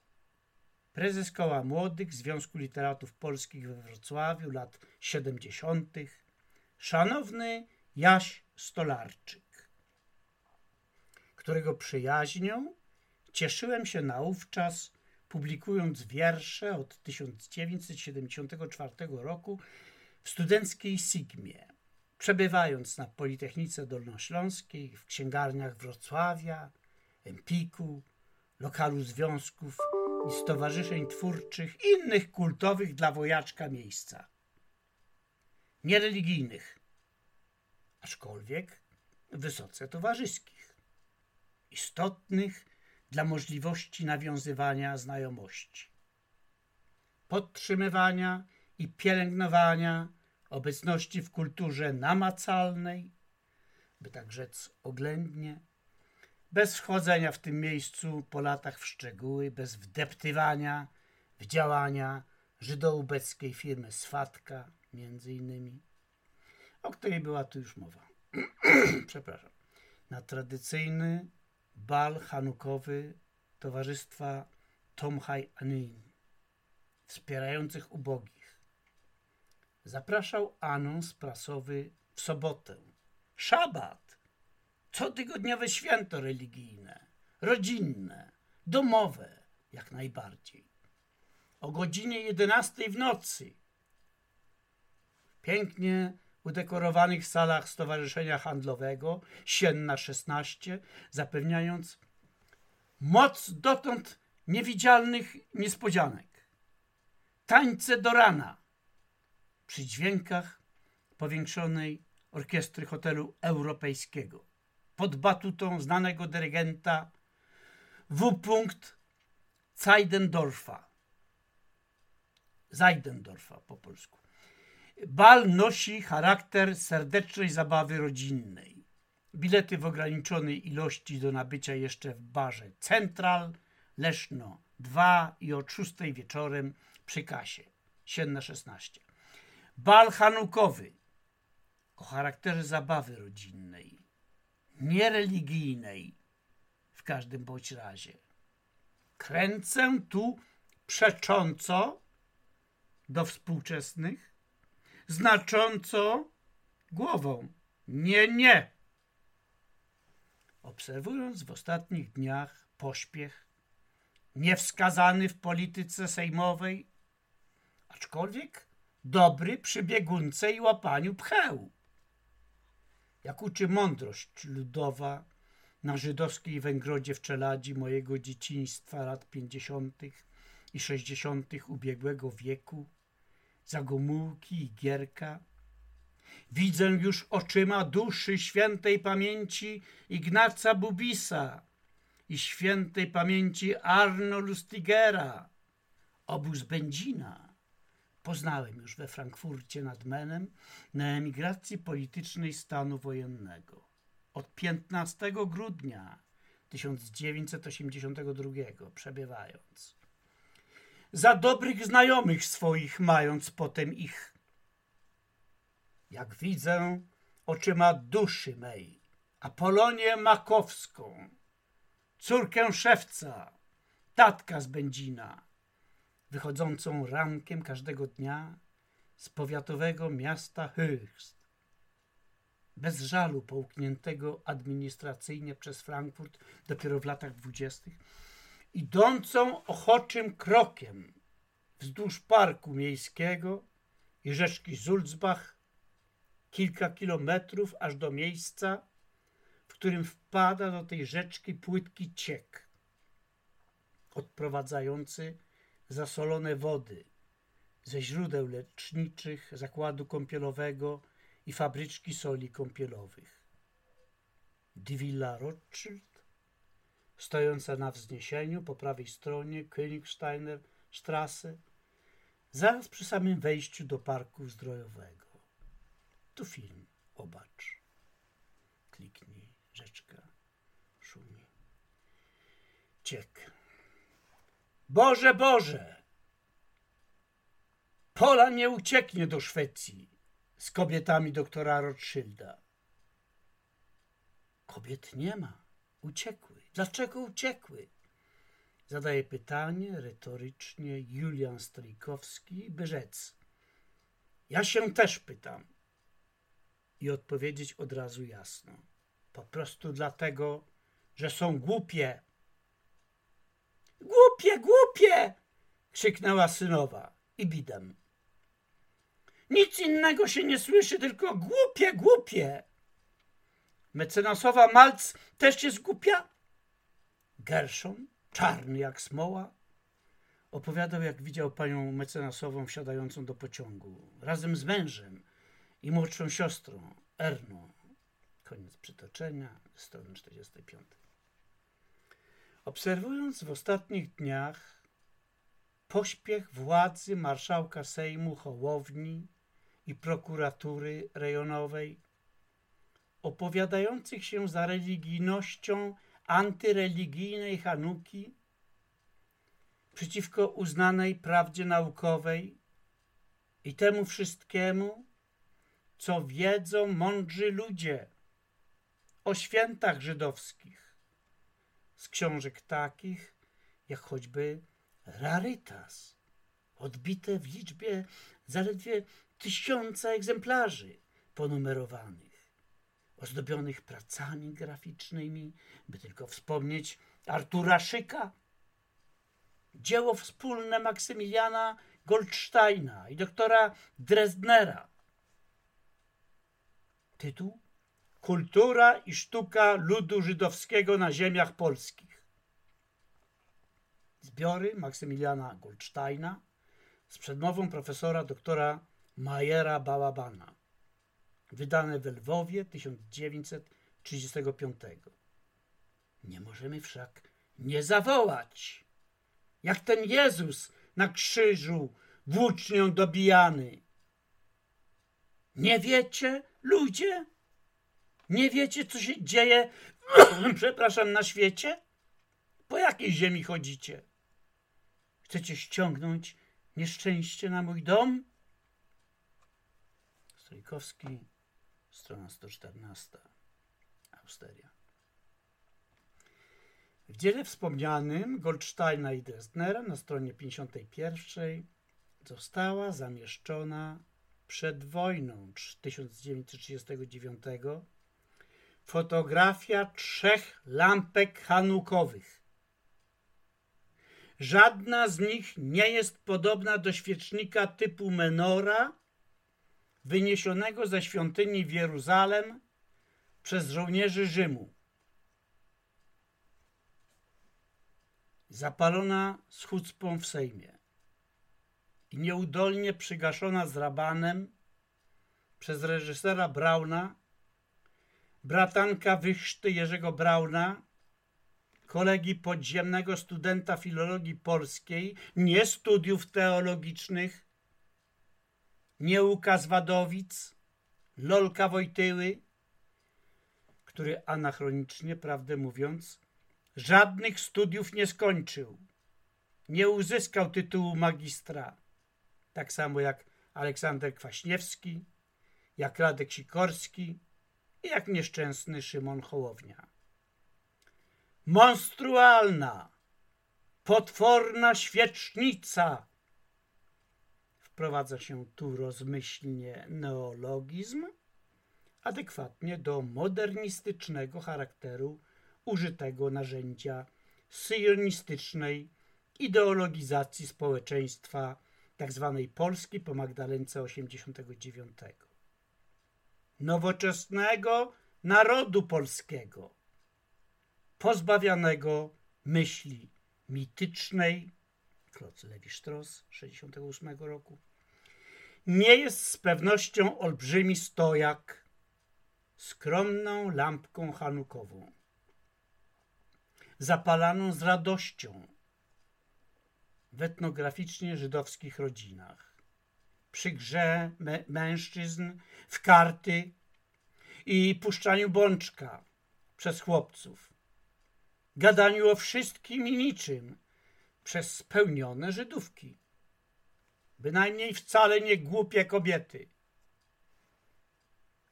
Prezes Koła Młodych Związku Literatów Polskich we Wrocławiu lat 70. Szanowny Jaś Stolarczyk, którego przyjaźnią cieszyłem się naówczas publikując wiersze od 1974 roku w studenckiej Sigmie, przebywając na Politechnice Dolnośląskiej, w księgarniach Wrocławia, Empiku, lokalu związków i stowarzyszeń twórczych innych kultowych dla wojaczka miejsca. Niereligijnych, aczkolwiek wysoce towarzyskich, istotnych dla możliwości nawiązywania znajomości, podtrzymywania i pielęgnowania obecności w kulturze namacalnej, by tak rzec oględnie, bez wchodzenia w tym miejscu po latach w szczegóły, bez wdeptywania w działania żydoubeckiej firmy Swatka, między innymi, o której była tu już mowa. Przepraszam. Na tradycyjny bal hanukowy Towarzystwa Tomchaj Anin, wspierających ubogich. Zapraszał anons prasowy w sobotę. Szabat! Cotygodniowe święto religijne, rodzinne, domowe, jak najbardziej. O godzinie 11 w nocy. Pięknie udekorowanych salach Stowarzyszenia Handlowego Sienna 16, zapewniając moc dotąd niewidzialnych niespodzianek. Tańce do rana przy dźwiękach powiększonej orkiestry hotelu europejskiego pod batutą znanego dyrygenta W. Zeidendorfa. Zeidendorfa po polsku. Bal nosi charakter serdecznej zabawy rodzinnej. Bilety w ograniczonej ilości do nabycia jeszcze w barze Central, Leszno 2 i o 6 wieczorem przy kasie. Sienna 16. Bal hanukowy o charakterze zabawy rodzinnej, niereligijnej w każdym bądź razie. Kręcę tu przecząco do współczesnych znacząco głową. Nie, nie. Obserwując w ostatnich dniach pośpiech, niewskazany w polityce sejmowej, aczkolwiek dobry przy biegunce i łapaniu pcheł. Jak uczy mądrość ludowa na żydowskiej węgrodzie w Czeladzi mojego dzieciństwa lat pięćdziesiątych i sześćdziesiątych ubiegłego wieku, za Gomułki i Gierka. Widzę już oczyma duszy świętej pamięci Ignaca Bubisa i świętej pamięci Arno Lustigera, obóz Będzina. Poznałem już we Frankfurcie nad Menem na emigracji politycznej stanu wojennego. Od 15 grudnia 1982 przebywając za dobrych znajomych swoich, mając potem ich. Jak widzę oczyma duszy mej, Apolonię Makowską, córkę szewca, tatka z Będzina, wychodzącą rankiem każdego dnia z powiatowego miasta Höchst, bez żalu połkniętego administracyjnie przez Frankfurt dopiero w latach dwudziestych, idącą ochoczym krokiem wzdłuż parku miejskiego i rzeczki Zulzbach kilka kilometrów aż do miejsca, w którym wpada do tej rzeczki płytki ciek odprowadzający zasolone wody ze źródeł leczniczych, zakładu kąpielowego i fabryczki soli kąpielowych. Die Villa Rothschild, stojąca na wzniesieniu po prawej stronie Königsteiner Strasse, zaraz przy samym wejściu do parku zdrojowego. Tu film, obacz. Kliknij, rzeczka szumi. Ciek. Boże, Boże! Pola nie ucieknie do Szwecji z kobietami doktora Rothschilda. Kobiet nie ma. Uciekły. Dlaczego uciekły? Zadaje pytanie retorycznie Julian Stolikowski, by rzec. Ja się też pytam. I odpowiedzieć od razu jasno. Po prostu dlatego, że są głupie. Głupie, głupie! krzyknęła synowa i bidem. Nic innego się nie słyszy, tylko głupie, głupie. Mecenasowa Malc też jest głupia? Gerszon, czarny jak smoła, opowiadał, jak widział panią mecenasową wsiadającą do pociągu razem z mężem i młodszą siostrą, Erną. Koniec przytoczenia, strony 45. Obserwując w ostatnich dniach pośpiech władzy marszałka Sejmu Hołowni i prokuratury rejonowej, opowiadających się za religijnością antyreligijnej Hanuki, przeciwko uznanej prawdzie naukowej i temu wszystkiemu, co wiedzą mądrzy ludzie o świętach żydowskich, z książek takich jak choćby Rarytas, odbite w liczbie zaledwie tysiąca egzemplarzy ponumerowanych, ozdobionych pracami graficznymi, by tylko wspomnieć Artura Szyka, dzieło wspólne Maksymiliana Goldsteina i doktora Dresdnera. Tytuł Kultura i sztuka ludu żydowskiego na ziemiach polskich. Zbiory Maksymiliana Goldsteina z przedmową profesora doktora Majera Bałabana, wydane w Lwowie 1935. Nie możemy wszak nie zawołać, jak ten Jezus na krzyżu włócznią dobijany. Nie wiecie, ludzie? Nie wiecie, co się dzieje, przepraszam, na świecie? Po jakiej ziemi chodzicie? Chcecie ściągnąć nieszczęście na mój dom? Strójkowski, strona 114, Austeria. W dziele wspomnianym Goldsteina i Dresdnera na stronie 51 została zamieszczona przed wojną 1939 fotografia trzech lampek hanukowych. Żadna z nich nie jest podobna do świecznika typu menora wyniesionego ze świątyni w Jeruzalem przez żołnierzy Rzymu. Zapalona z chucpą w Sejmie i nieudolnie przygaszona z rabanem przez reżysera Brauna, bratanka wychrzty Jerzego Brauna, kolegi podziemnego studenta filologii polskiej, nie studiów teologicznych, nie Łukasz Wadowic, Lolka Wojtyły, który anachronicznie, prawdę mówiąc, żadnych studiów nie skończył. Nie uzyskał tytułu magistra. Tak samo jak Aleksander Kwaśniewski, jak Radek Sikorski i jak nieszczęsny Szymon Hołownia. Monstrualna, potworna świecznica wprowadza się tu rozmyślnie neologizm, adekwatnie do modernistycznego charakteru użytego narzędzia syjonistycznej ideologizacji społeczeństwa tzw. Tak Polski po Magdalence 89. Nowoczesnego narodu polskiego, pozbawianego myśli mitycznej, Klotz Levi-Strauss 68 roku, nie jest z pewnością olbrzymi stojak, skromną lampką hanukową, zapalaną z radością w etnograficznie żydowskich rodzinach, przy grze mężczyzn w karty i puszczaniu bączka przez chłopców, gadaniu o wszystkim i niczym przez spełnione Żydówki. Bynajmniej wcale nie głupie kobiety,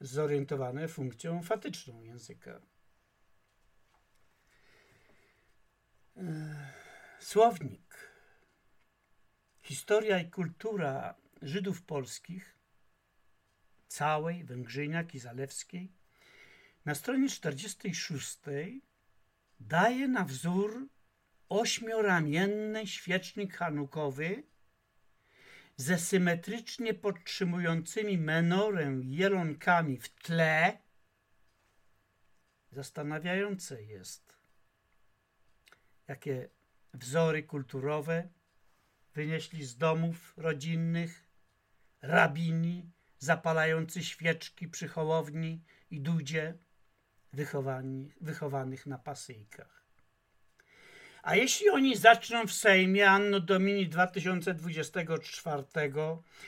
zorientowane funkcją fatyczną języka. Słownik. Historia i kultura Żydów polskich, całej Węgrzyniak i Zalewskiej, na stronie 46 daje na wzór ośmioramienny świecznik hanukowy ze symetrycznie podtrzymującymi menorę jelonkami w tle. Zastanawiające jest, jakie wzory kulturowe wynieśli z domów rodzinnych rabini zapalający świeczki przy hołowni i dudzie wychowani, wychowanych na pasyjkach. A jeśli oni zaczną w Sejmie Anno Domini 2024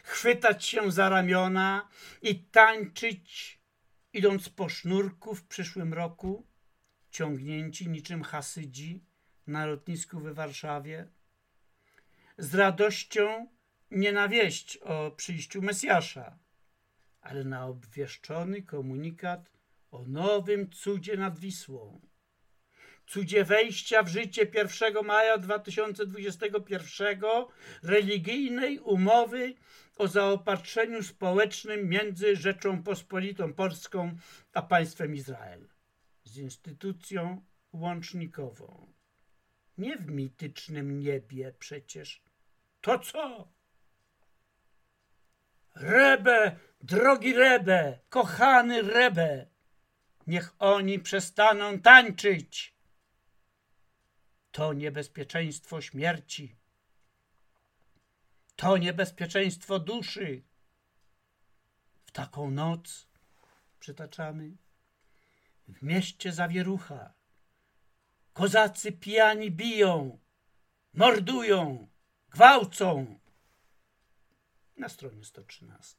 chwytać się za ramiona i tańczyć, idąc po sznurku w przyszłym roku, ciągnięci niczym hasydzi na lotnisku we Warszawie, z radością nie na wieść o przyjściu Mesjasza, ale na obwieszczony komunikat o nowym cudzie nad Wisłą. Cudzie wejścia w życie 1 maja 2021 religijnej umowy o zaopatrzeniu społecznym między Rzeczą Pospolitą Polską a państwem Izrael z instytucją łącznikową. Nie w mitycznym niebie przecież. To co? Rebe, drogi Rebe, kochany Rebe, niech oni przestaną tańczyć. To niebezpieczeństwo śmierci. To niebezpieczeństwo duszy. W taką noc, przytaczamy, w mieście zawierucha, kozacy pijani biją, mordują, gwałcą. Na stronie 113.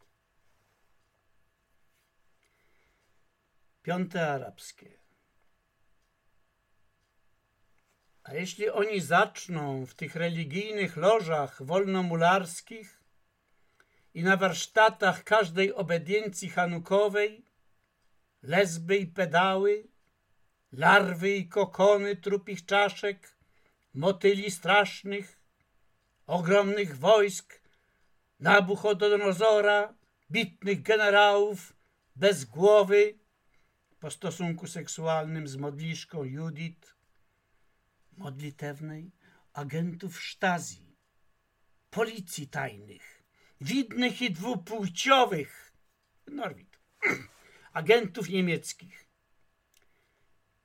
Piąte arabskie. A jeśli oni zaczną w tych religijnych lożach wolnomularskich i na warsztatach każdej obediencji hanukowej, lesby i pedały, larwy i kokony trupich czaszek, motyli strasznych, ogromnych wojsk, Nabuchodonozora, bitnych generałów, bez głowy, po stosunku seksualnym z modliszką Judit, modlitewnej, agentów sztazji, policji tajnych, widnych i dwupłciowych, Norwid, agentów niemieckich.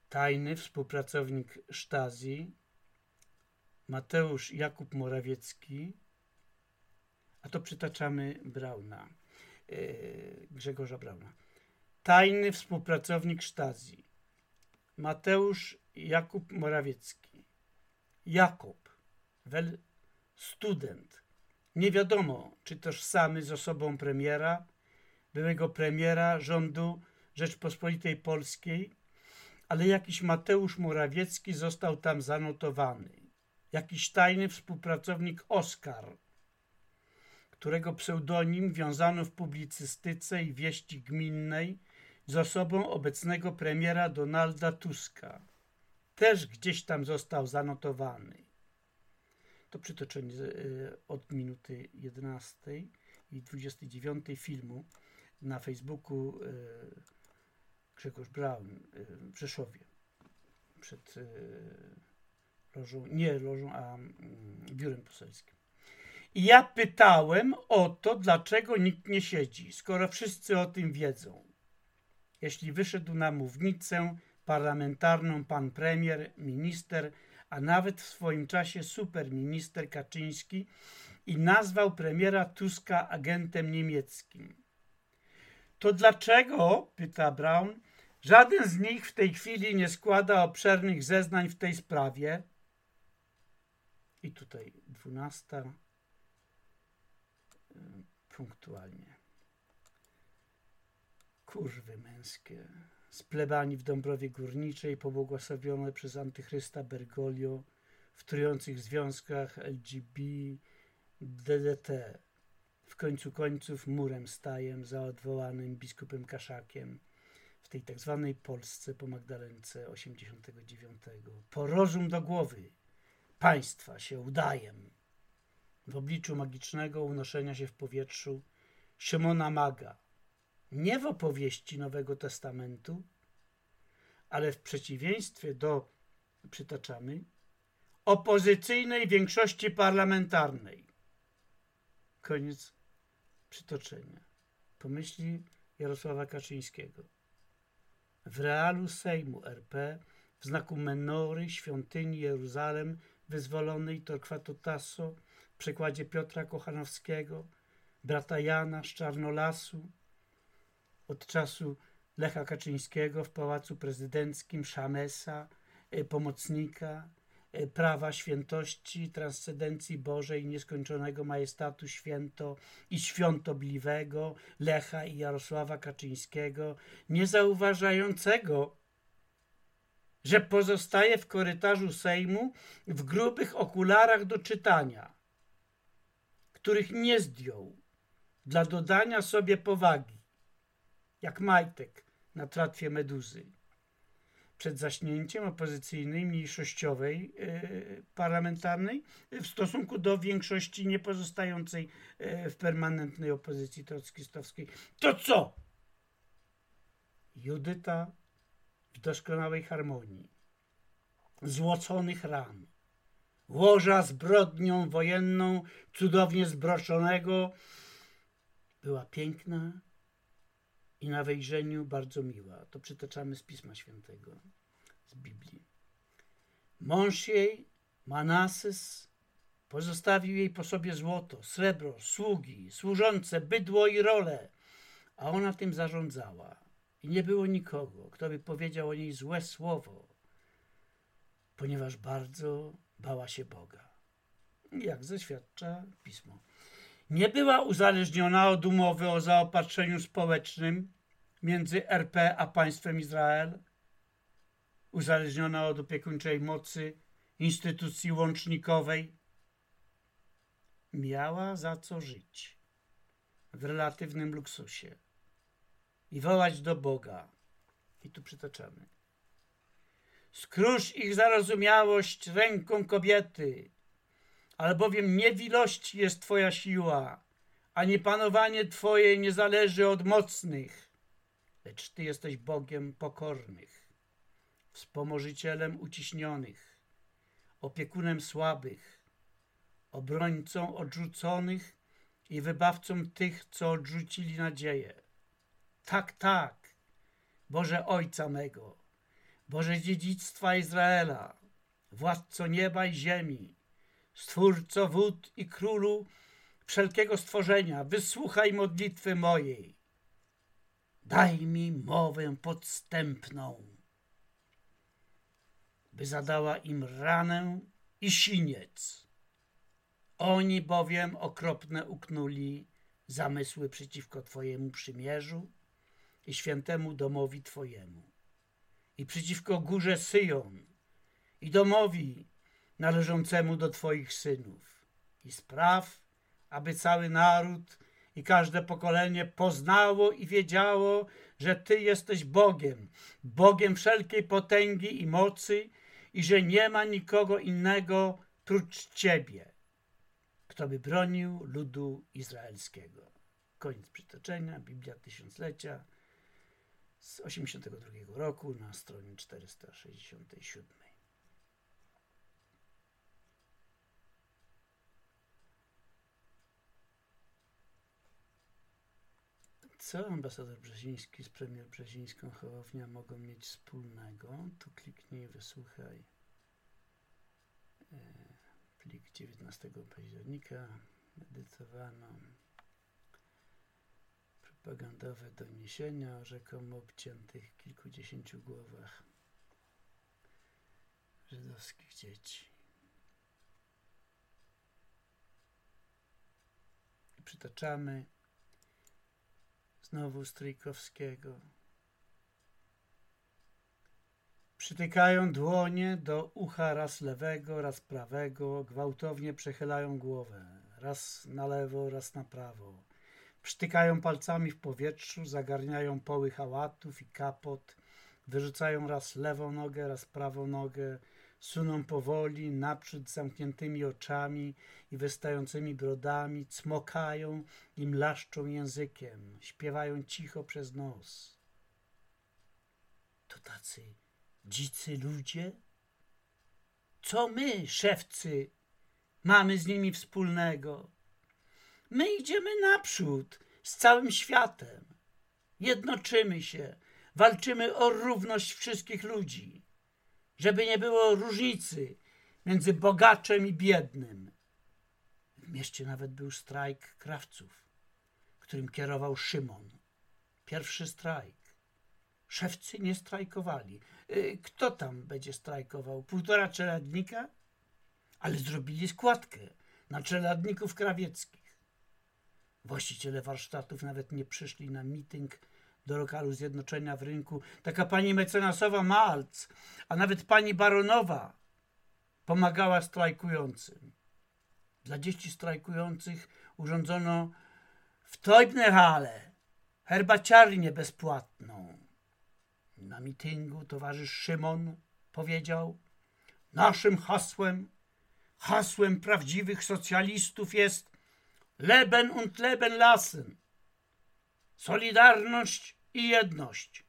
Tajny współpracownik sztazji Mateusz Jakub Morawiecki, a to przytaczamy Brauna, yy, Grzegorza Brauna. Tajny współpracownik sztazji Mateusz Jakub Morawiecki. Jakub, wel student. Nie wiadomo, czy tożsamy z osobą premiera, byłego premiera rządu Rzeczpospolitej Polskiej, ale jakiś Mateusz Morawiecki został tam zanotowany. Jakiś tajny współpracownik Oskar, którego pseudonim wiązano w publicystyce i wieści gminnej z osobą obecnego premiera Donalda Tuska. Też gdzieś tam został zanotowany. To przytoczenie e, od minuty 11 i 29 filmu na Facebooku e, Grzegorz Braun w Rzeszowie przed lożą, nie lożą, a mm, biurem poselskim. I ja pytałem o to, dlaczego nikt nie siedzi, skoro wszyscy o tym wiedzą. Jeśli wyszedł na mównicę parlamentarną pan premier, minister, a nawet w swoim czasie superminister Kaczyński i nazwał premiera Tuska agentem niemieckim. To dlaczego, pyta Braun, Żaden z nich w tej chwili nie składa obszernych zeznań w tej sprawie. I tutaj dwunasta y, punktualnie. Kurwy męskie. Z plebanii w Dąbrowie Górniczej, pobłogosławione przez antychrysta Bergoglio, w trujących związkach LGB, DDT. W końcu końców murem stajem za odwołanym biskupem Kaszakiem w tej tak zwanej Polsce po Magdalence 89. Po rozum do głowy państwa się udaję. W obliczu magicznego unoszenia się w powietrzu Szymona Maga, nie w opowieści Nowego Testamentu, ale w przeciwieństwie do, przytaczamy, opozycyjnej większości parlamentarnej. Koniec przytoczenia. Pomyśli Jarosława Kaczyńskiego. W realu Sejmu RP, w znaku menory świątyni Jeruzalem wyzwolonej Torquato Tasso, w przekładzie Piotra Kochanowskiego, brata Jana z Czarnolasu, od czasu Lecha Kaczyńskiego w Pałacu Prezydenckim Szamesa, e, pomocnika, e, prawa świętości, transcendencji Bożej, nieskończonego majestatu święto i świątobliwego Lecha i Jarosława Kaczyńskiego, nie zauważającego, że pozostaje w korytarzu Sejmu w grubych okularach do czytania, których nie zdjął dla dodania sobie powagi jak majtek na tratwie meduzy. Przed zaśnięciem opozycyjnej, mniejszościowej, yy, parlamentarnej w stosunku do większości niepozostającej yy, w permanentnej opozycji trockistowskiej. To co? Judyta w doskonałej harmonii, złoconych ram, łoża zbrodnią wojenną, cudownie zbroczonego, była piękna, i na wejrzeniu bardzo miła. To przytaczamy z Pisma Świętego, z Biblii. Mąż jej, Manasys, pozostawił jej po sobie złoto, srebro, sługi, służące, bydło i role, a ona tym zarządzała. I nie było nikogo, kto by powiedział o niej złe słowo, ponieważ bardzo bała się Boga. Jak zaświadcza Pismo nie była uzależniona od umowy o zaopatrzeniu społecznym między RP a państwem Izrael, uzależniona od opiekuńczej mocy instytucji łącznikowej. Miała za co żyć w relatywnym luksusie i wołać do Boga. I tu przytaczamy. Skróż ich zarozumiałość ręką kobiety, albowiem nie w ilości jest Twoja siła, ani panowanie Twoje nie zależy od mocnych, lecz Ty jesteś Bogiem pokornych, wspomożycielem uciśnionych, opiekunem słabych, obrońcą odrzuconych i wybawcą tych, co odrzucili nadzieję. Tak, tak, Boże Ojca mego, Boże dziedzictwa Izraela, władco nieba i ziemi, Stwórco wód i królu wszelkiego stworzenia, wysłuchaj modlitwy mojej. Daj mi mowę podstępną, by zadała im ranę i siniec. Oni bowiem okropne uknuli zamysły przeciwko Twojemu przymierzu i świętemu domowi Twojemu, i przeciwko górze Syjon, i domowi należącemu do Twoich synów i spraw, aby cały naród i każde pokolenie poznało i wiedziało, że Ty jesteś Bogiem, Bogiem wszelkiej potęgi i mocy i że nie ma nikogo innego prócz Ciebie, kto by bronił ludu izraelskiego. Koniec przytoczenia, Biblia Tysiąclecia z 82 roku na stronie 467. Co ambasador Brzeziński z premier Brzezińską Hołownia mogą mieć wspólnego? Tu kliknij, wysłuchaj. E, plik 19 października edytowano. propagandowe doniesienia o rzekomo obciętych kilkudziesięciu głowach żydowskich dzieci. I przytaczamy znowu Stryjkowskiego. Przytykają dłonie do ucha raz lewego, raz prawego, gwałtownie przechylają głowę, raz na lewo, raz na prawo. Przytykają palcami w powietrzu, zagarniają poły hałatów i kapot, wyrzucają raz lewą nogę, raz prawą nogę, suną powoli naprzód zamkniętymi oczami i wystającymi brodami, cmokają i mlaszczą językiem, śpiewają cicho przez nos. To tacy dzicy ludzie? Co my, szewcy, mamy z nimi wspólnego? My idziemy naprzód z całym światem. Jednoczymy się, walczymy o równość wszystkich ludzi, żeby nie było różnicy między bogaczem i biednym. W mieście nawet był strajk krawców, którym kierował Szymon. Pierwszy strajk. Szewcy nie strajkowali. Y, kto tam będzie strajkował? Półtora czeladnika? Ale zrobili składkę na czeladników krawieckich. Właściciele warsztatów nawet nie przyszli na mityng do lokalu Zjednoczenia w rynku. Taka pani mecenasowa Malc, a nawet pani baronowa pomagała strajkującym. Dla dzieci strajkujących urządzono w Teubnerhalle herbaciarnię bezpłatną. Na mityngu towarzysz Szymon powiedział: Naszym hasłem, hasłem prawdziwych socjalistów jest Leben und Leben lassen. Solidarność i jedność.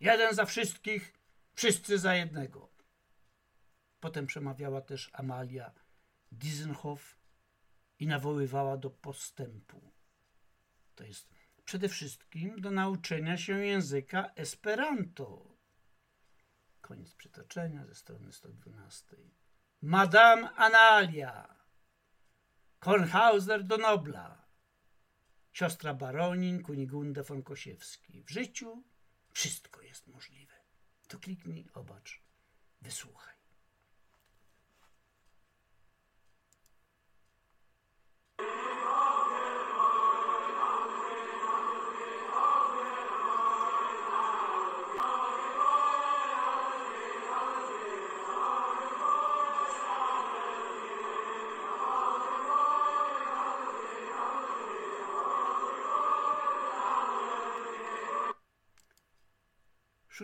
Jeden za wszystkich, wszyscy za jednego. Potem przemawiała też Amalia Dizenhoff i nawoływała do postępu. To jest przede wszystkim do nauczenia się języka Esperanto. Koniec przytoczenia ze strony 112. Madame Analia, Kornhauser do Nobla, siostra baronin Kunigunda von Kosiewski. W życiu wszystko jest możliwe. To kliknij, obacz, wysłuchaj.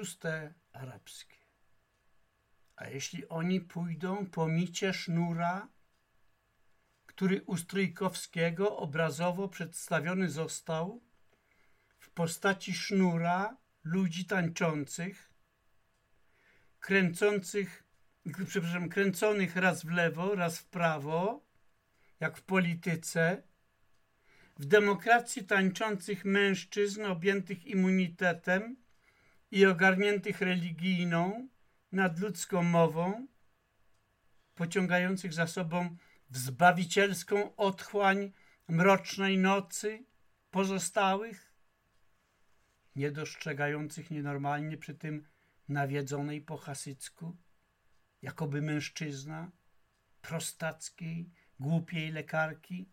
Szóste arabskie. A jeśli oni pójdą po micie sznura, który u Strójkowskiego obrazowo przedstawiony został w postaci sznura ludzi tańczących, kręcących, przepraszam, kręconych raz w lewo, raz w prawo, jak w polityce, w demokracji tańczących mężczyzn objętych immunitetem, i ogarniętych religijną, nadludzką mową, pociągających za sobą w zbawicielską otchłań mrocznej nocy pozostałych, nie dostrzegających nienormalnie przy tym nawiedzonej po hasycku, jakoby mężczyzna, prostackiej, głupiej lekarki.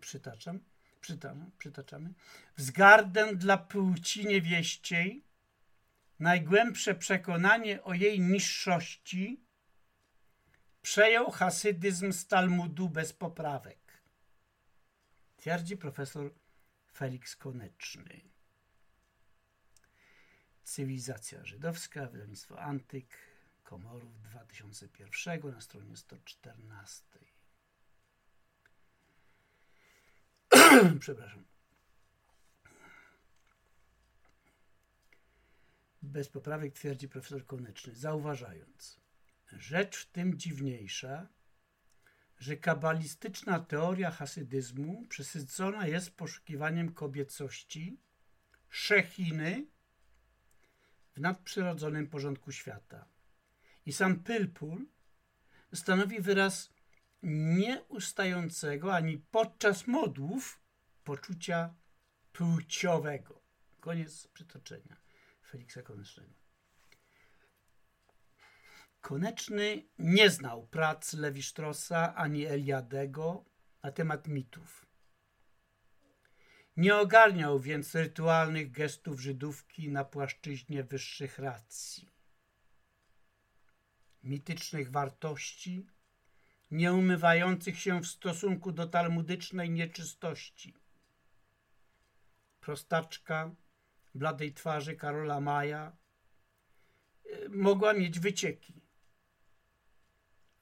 Przytaczam przytaczamy, przytaczamy, wzgardę dla płci niewieściej, najgłębsze przekonanie o jej niższości przejął hasydyzm z Talmudu bez poprawek. Twierdzi profesor Felix Koneczny. Cywilizacja żydowska, wydawnictwo Antyk, Komorów 2001 na stronie 114. Przepraszam. Bez poprawek twierdzi profesor Koneczny, zauważając, rzecz w tym dziwniejsza, że kabalistyczna teoria hasydyzmu przesycona jest poszukiwaniem kobiecości, szechiny w nadprzyrodzonym porządku świata. I sam Pylpul stanowi wyraz nieustającego ani podczas modłów poczucia płciowego. Koniec przytoczenia Feliksa Konecznego. Koneczny nie znał prac Lewi-Straussa ani Eliadego na temat mitów. Nie ogarniał więc rytualnych gestów Żydówki na płaszczyźnie wyższych racji. Mitycznych wartości, nieumywających się w stosunku do talmudycznej nieczystości. Prostaczka bladej twarzy Karola Maja e, mogła mieć wycieki,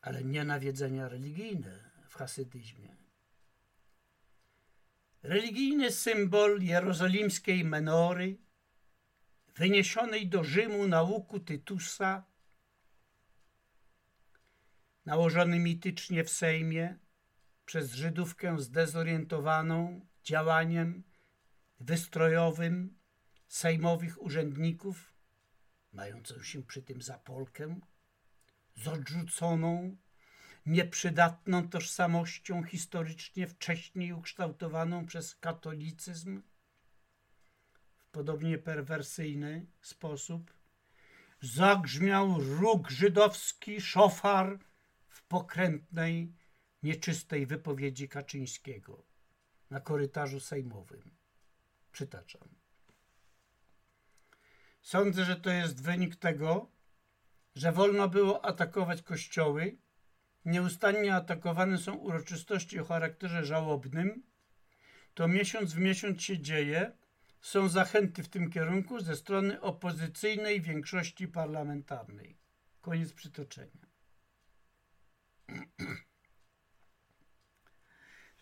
ale nie nawiedzenia religijne w hasydyzmie. Religijny symbol jerozolimskiej menory, wyniesionej do Rzymu na łuku Tytusa, nałożony mitycznie w Sejmie przez Żydówkę zdezorientowaną działaniem wystrojowym sejmowych urzędników, mającą się przy tym za Polkę, z odrzuconą, nieprzydatną tożsamością historycznie wcześniej ukształtowaną przez katolicyzm, w podobnie perwersyjny sposób zagrzmiał róg żydowski szofar pokrętnej, nieczystej wypowiedzi Kaczyńskiego na korytarzu sejmowym. Przytaczam. Sądzę, że to jest wynik tego, że wolno było atakować kościoły, nieustannie atakowane są uroczystości o charakterze żałobnym, to miesiąc w miesiąc się dzieje, są zachęty w tym kierunku ze strony opozycyjnej większości parlamentarnej. Koniec przytoczenia.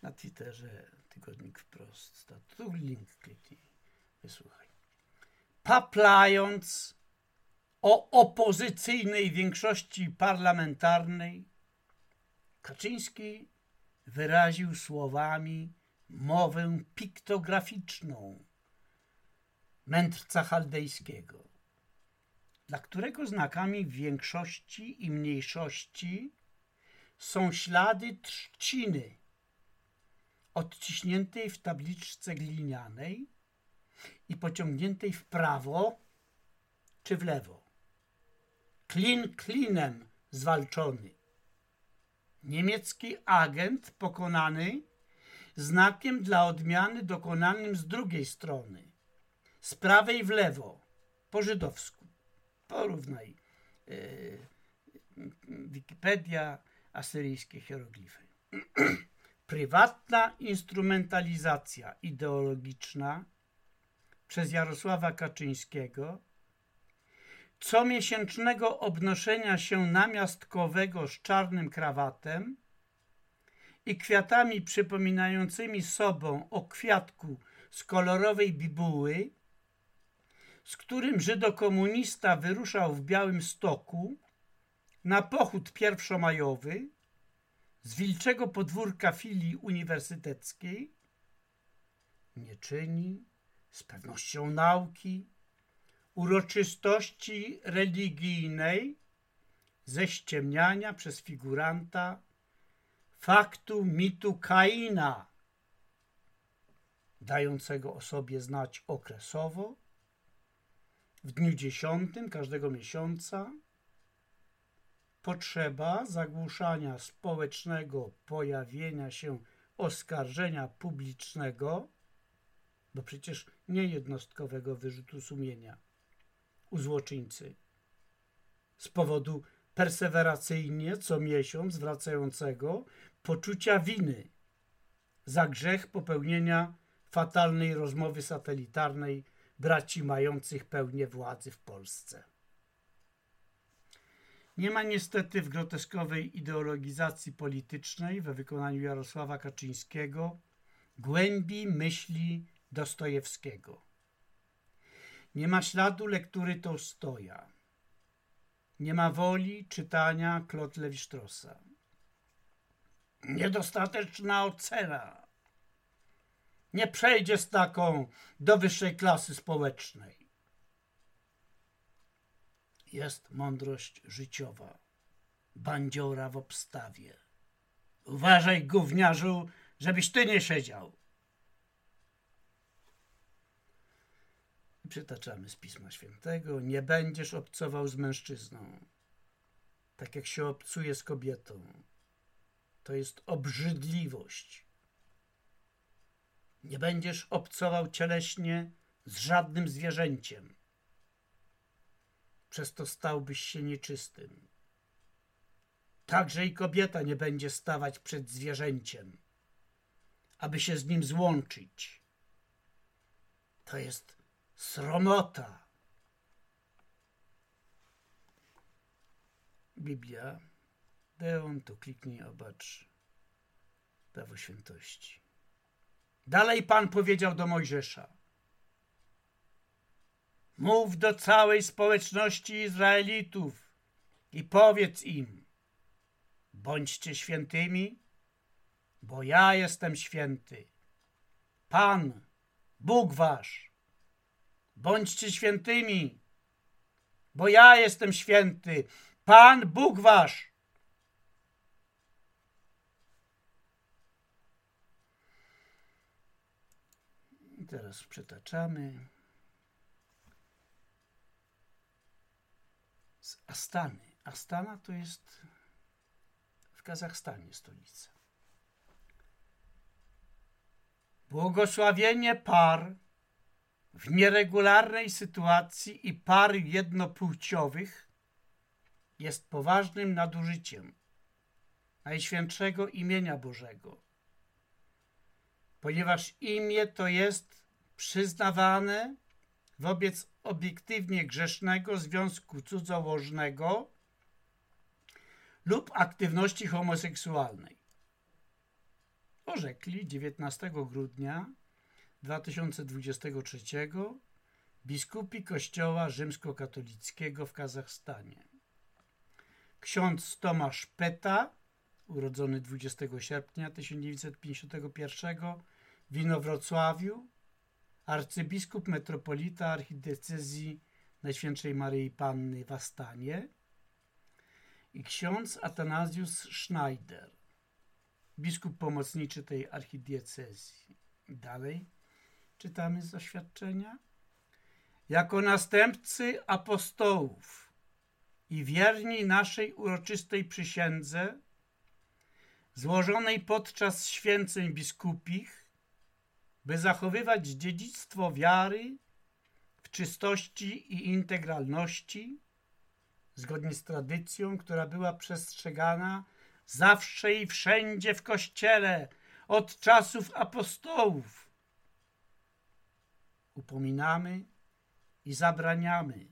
Na Twitterze tygodnik wprost. Tu link kliknij, wysłuchaj paplając o opozycyjnej większości parlamentarnej, Kaczyński wyraził słowami mowę piktograficzną mędrca chaldejskiego, dla którego znakami większości i mniejszości są ślady trzciny odciśniętej w tabliczce glinianej i pociągniętej w prawo czy w lewo. Klin klinem zwalczony. Niemiecki agent pokonany znakiem dla odmiany dokonanym z drugiej strony. Z prawej w lewo, po żydowsku. Porównaj yy, Wikipedia, asyryjskie hieroglify. Prywatna instrumentalizacja ideologiczna przez Jarosława Kaczyńskiego, comiesięcznego obnoszenia się namiastkowego z czarnym krawatem i kwiatami przypominającymi sobą o kwiatku z kolorowej bibuły, z którym żydokomunista wyruszał w Białym Stoku na pochód pierwszomajowy z wilczego podwórka filii uniwersyteckiej, nie czyni z pewnością nauki, uroczystości religijnej, ze ściemniania przez figuranta faktu mitu Kaina, dającego o sobie znać okresowo, w dniu dziesiątym każdego miesiąca, potrzeba zagłuszania społecznego pojawienia się oskarżenia publicznego bo przecież nie jednostkowego wyrzutu sumienia u złoczyńcy. Z powodu perseweracyjnie co miesiąc wracającego poczucia winy za grzech popełnienia fatalnej rozmowy satelitarnej braci mających pełnię władzy w Polsce. Nie ma niestety w groteskowej ideologizacji politycznej we wykonaniu Jarosława Kaczyńskiego głębi myśli Dostojewskiego. Nie ma śladu lektury Tolstoja. Nie ma woli czytania Claude Levi-Straussa. Niedostateczna ocena. Nie przejdzie z taką do wyższej klasy społecznej jest mądrość życiowa. Bandziora w obstawie. Uważaj, gówniarzu, żebyś ty nie siedział. Przytaczamy z Pisma Świętego. Nie będziesz obcował z mężczyzną, tak jak się obcuje z kobietą. To jest obrzydliwość. Nie będziesz obcował cieleśnie z żadnym zwierzęciem przez to stałbyś się nieczystym. Także i kobieta nie będzie stawać przed zwierzęciem, aby się z nim złączyć. To jest sromota. Biblia. Deon, tu kliknij, obacz prawo świętości. Dalej Pan powiedział do Mojżesza. Mów do całej społeczności Izraelitów i powiedz im, bądźcie świętymi, bo ja jestem święty. Pan, Bóg wasz. Bądźcie świętymi, bo ja jestem święty. Pan, Bóg wasz. I teraz przetaczamy. Astany. Astana to jest w Kazachstanie stolica. Błogosławienie par w nieregularnej sytuacji i par jednopłciowych jest poważnym nadużyciem Najświętszego imienia Bożego, ponieważ imię to jest przyznawane wobec obiektywnie grzesznego związku cudzołożnego lub aktywności homoseksualnej. Orzekli 19 grudnia 2023 biskupi Kościoła Rzymskokatolickiego w Kazachstanie. Ksiądz Tomasz Peta, urodzony 20 sierpnia 1951 w Inowrocławiu, arcybiskup metropolita archidiecezji Najświętszej Maryi Panny w Astanie i ksiądz Atanazjusz Schneider, biskup pomocniczy tej archidiecezji. Dalej czytamy z oświadczenia. Jako następcy apostołów i wierni naszej uroczystej przysiędze, złożonej podczas święceń biskupich, by zachowywać dziedzictwo wiary w czystości i integralności, zgodnie z tradycją, która była przestrzegana zawsze i wszędzie w Kościele od czasów apostołów. Upominamy i zabraniamy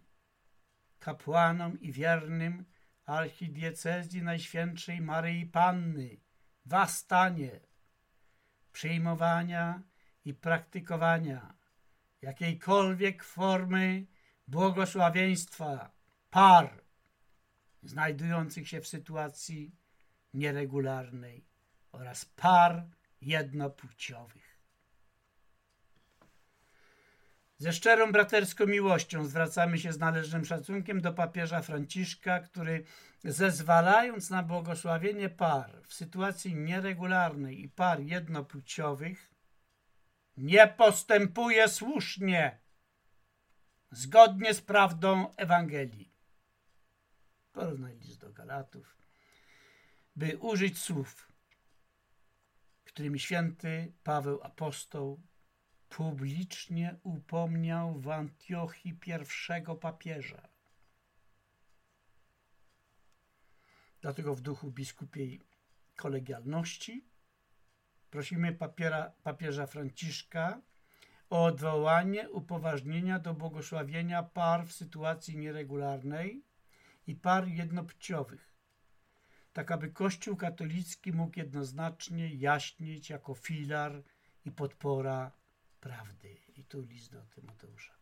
kapłanom i wiernym archidiecezji Najświętszej Maryi Panny w Astanie przyjmowania i praktykowania jakiejkolwiek formy błogosławieństwa par znajdujących się w sytuacji nieregularnej oraz par jednopłciowych. Ze szczerą braterską miłością zwracamy się z należnym szacunkiem do papieża Franciszka, który zezwalając na błogosławienie par w sytuacji nieregularnej i par jednopłciowych, nie postępuje słusznie, zgodnie z prawdą Ewangelii. Porównaj list do Galatów, by użyć słów, którymi święty Paweł Apostoł publicznie upomniał w Antiochii pierwszego papieża. Dlatego w duchu biskupiej kolegialności prosimy papiera, papieża Franciszka o odwołanie upoważnienia do błogosławienia par w sytuacji nieregularnej i par jednopłciowych, tak aby Kościół katolicki mógł jednoznacznie jaśnieć jako filar i podpora prawdy. I tu list do Tymoteusza.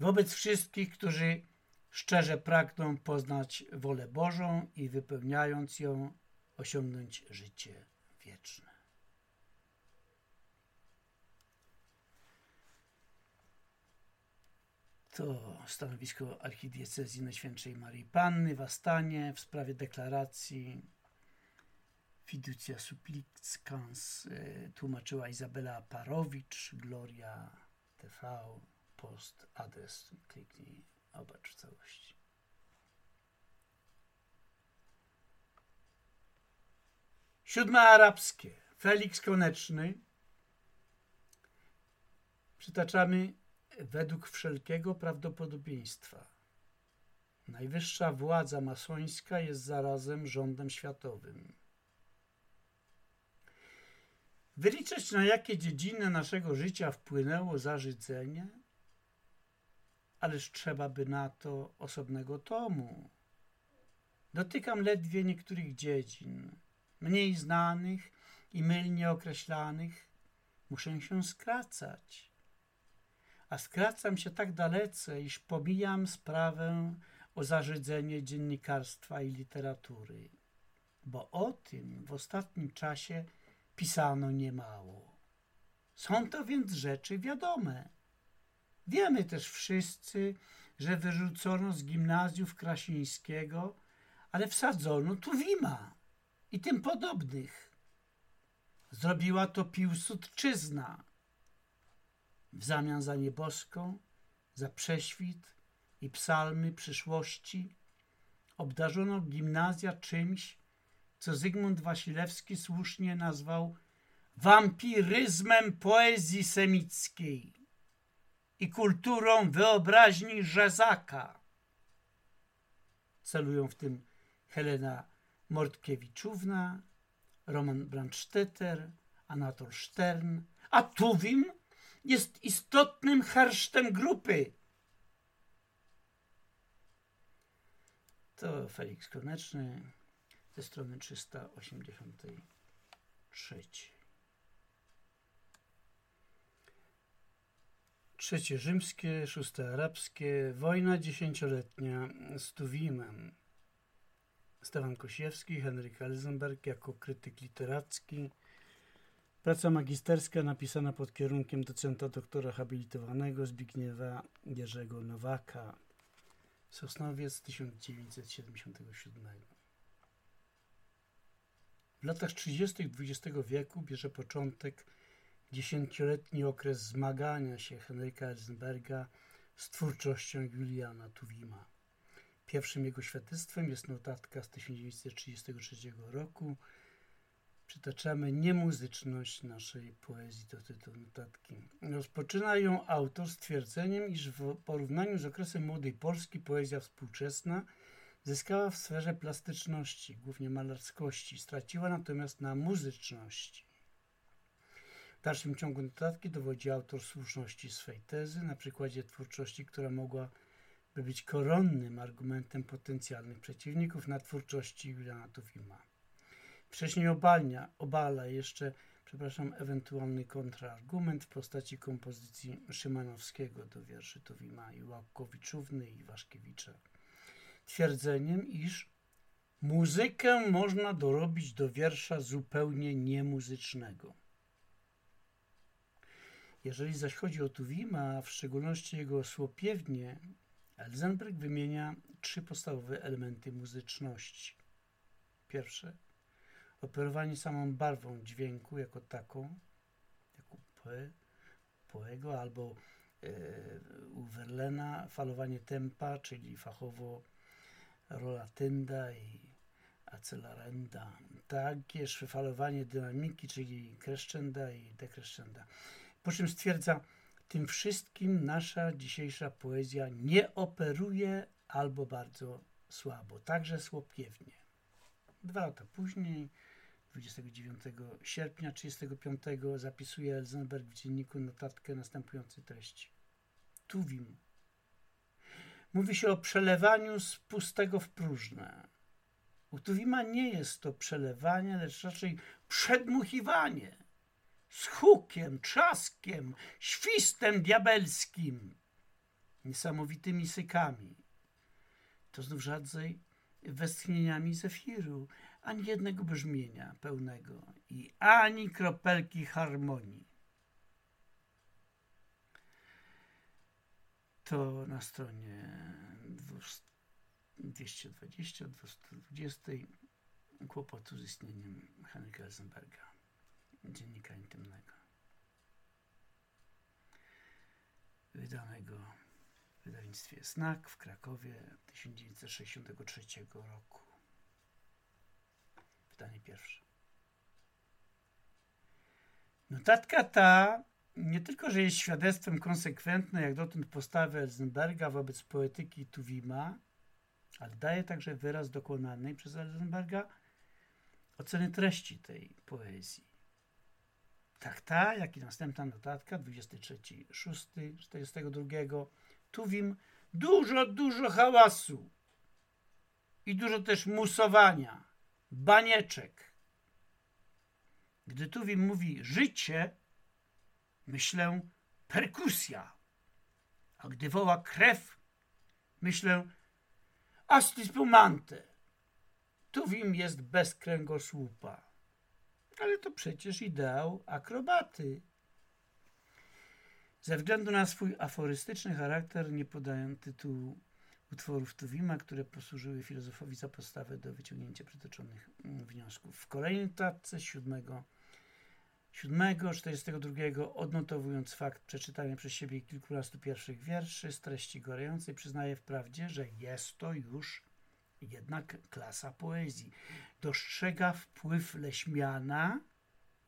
Wobec wszystkich, którzy szczerze pragną poznać wolę Bożą i wypełniając ją, osiągnąć życie wieczne. To stanowisko archidiecezji Najświętszej Marii Panny w Astanie w sprawie deklaracji Fiducia supplicans e, tłumaczyła Izabela Parowicz, Gloria TV, post, adres, kliknij, obacz w całości. Siódme arabskie. Felix Koneczny. Przytaczamy według wszelkiego prawdopodobieństwa. Najwyższa władza masońska jest zarazem rządem światowym. Wyliczyć, na jakie dziedziny naszego życia wpłynęło zarzydzenie? Ależ trzeba by na to osobnego tomu. Dotykam ledwie niektórych dziedzin, mniej znanych i mylnie określanych. Muszę się skracać. A skracam się tak dalece, iż pomijam sprawę o zarzydzenie dziennikarstwa i literatury, bo o tym w ostatnim czasie pisano niemało. Są to więc rzeczy wiadome. Wiemy też wszyscy, że wyrzucono z gimnazjów Krasińskiego, ale wsadzono Tuwima i tym podobnych. Zrobiła to Piłsudczyzna w zamian za nieboską, za prześwit i psalmy przyszłości obdarzono gimnazja czymś, co Zygmunt Wasilewski słusznie nazwał wampiryzmem poezji semickiej i kulturą wyobraźni Rzezaka. Celują w tym Helena Mortkiewiczówna, Roman Brandstetter, Anatol Stern, a Tuwim jest istotnym hersztem grupy. To Felix Koneczny ze strony 383. Trzecie rzymskie, szóste arabskie, wojna dziesięcioletnia z Tuwimem. Stefan Kosiewski, Henryk Elzenberg jako krytyk literacki. Praca magisterska napisana pod kierunkiem docenta doktora habilitowanego Zbigniewa Jerzego Nowaka. Sosnowiec 1977. W latach 30. XX wieku bierze początek dziesięcioletni okres zmagania się Henryka Elzenberga z twórczością Juliana Tuwima. Pierwszym jego świadectwem jest notatka z 1933 roku. Przytaczamy niemuzyczność naszej poezji do tytułu notatki. Rozpoczyna ją autor stwierdzeniem, iż w porównaniu z okresem młodej Polski poezja współczesna zyskała w sferze plastyczności, głównie malarskości, straciła natomiast na muzyczności. W dalszym ciągu notatki dowodzi autor słuszności swej tezy na przykładzie twórczości, która mogła by być koronnym argumentem potencjalnych przeciwników na twórczości Juliana Tuwima. Wcześniej obalnia, obala jeszcze, przepraszam, ewentualny kontrargument w postaci kompozycji Szymanowskiego do wierszy Tuwima i Łakowiczówny i Waszkiewicza. Twierdzeniem, iż muzykę można dorobić do wiersza zupełnie niemuzycznego. Jeżeli zaś chodzi o Tuwima, a w szczególności jego słopiewnie, Elzenberg wymienia trzy podstawowe elementy muzyczności. Pierwsze, operowanie samą barwą dźwięku jako taką, jako poe, poego, albo e, u Verlena falowanie tempa, czyli fachowo rola tynda i accelerenda. Takież falowanie dynamiki, czyli crescenda i decrescenda. Po czym stwierdza, tym wszystkim nasza dzisiejsza poezja nie operuje albo bardzo słabo, także słopiewnie. Dwa lata później, 29 sierpnia 1935, zapisuje Elzenberg w dzienniku notatkę następującej treści. Tuwim. Mówi się o przelewaniu z pustego w próżne. U Tuwima nie jest to przelewanie, lecz raczej przedmuchiwanie z hukiem, trzaskiem, świstem diabelskim, niesamowitymi sykami. To znów rzadziej westchnieniami zefiru, ani jednego brzmienia pełnego i ani kropelki harmonii. To na stronie 220-220 kłopotu z istnieniem Henryka Elzenberga dziennika intymnego. wydanego w wydawnictwie Znak w Krakowie 1963 roku. Wydanie pierwsze. Notatka ta nie tylko, że jest świadectwem konsekwentnej jak dotąd postawy Elzenberga wobec poetyki Tuwima, ale daje także wyraz dokonanej przez Elzenberga oceny treści tej poezji. Tak ta, jak i następna notatka, 23.6.42, Tuwim dużo, dużo hałasu i dużo też musowania, banieczek. Gdy Tuwim mówi życie, myślę perkusja, a gdy woła krew, myślę astispumante. Tuwim jest bez kręgosłupa. Ale to przecież ideał akrobaty. Ze względu na swój aforystyczny charakter nie podaję tytułu utworów Tuwima, które posłużyły filozofowi za podstawę do wyciągnięcia przytoczonych wniosków. W kolejnej tatce siódmego 7.42 odnotowując fakt przeczytania przez siebie kilkunastu pierwszych wierszy z treści gorącej, przyznaje wprawdzie, że jest to już jednak klasa poezji. Dostrzega wpływ Leśmiana,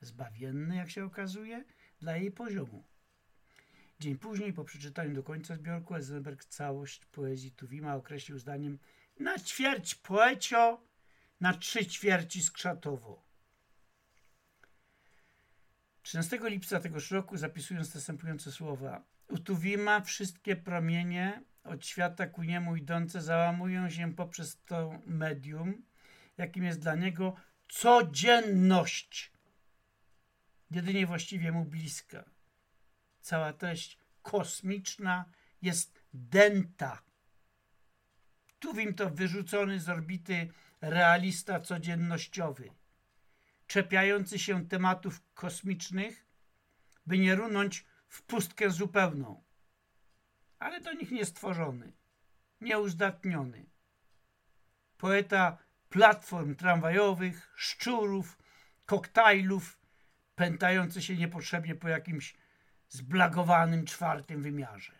zbawienny jak się okazuje, dla jej poziomu. Dzień później, po przeczytaniu do końca zbiorku, Eisenberg całość poezji Tuwima określił zdaniem na ćwierć poecio, na trzy ćwierci skrzatowo. 13 lipca tegoż roku, zapisując następujące słowa, u Tuwima wszystkie promienie od świata ku niemu idące załamują się poprzez to medium, jakim jest dla niego codzienność, jedynie właściwie mu bliska. Cała treść kosmiczna jest denta. Tuwim to wyrzucony z orbity realista codziennościowy – czepiający się tematów kosmicznych, by nie runąć w pustkę zupełną. Ale do nich nie stworzony, nieuzdatniony. Poeta platform tramwajowych, szczurów, koktajlów, pętający się niepotrzebnie po jakimś zblagowanym czwartym wymiarze.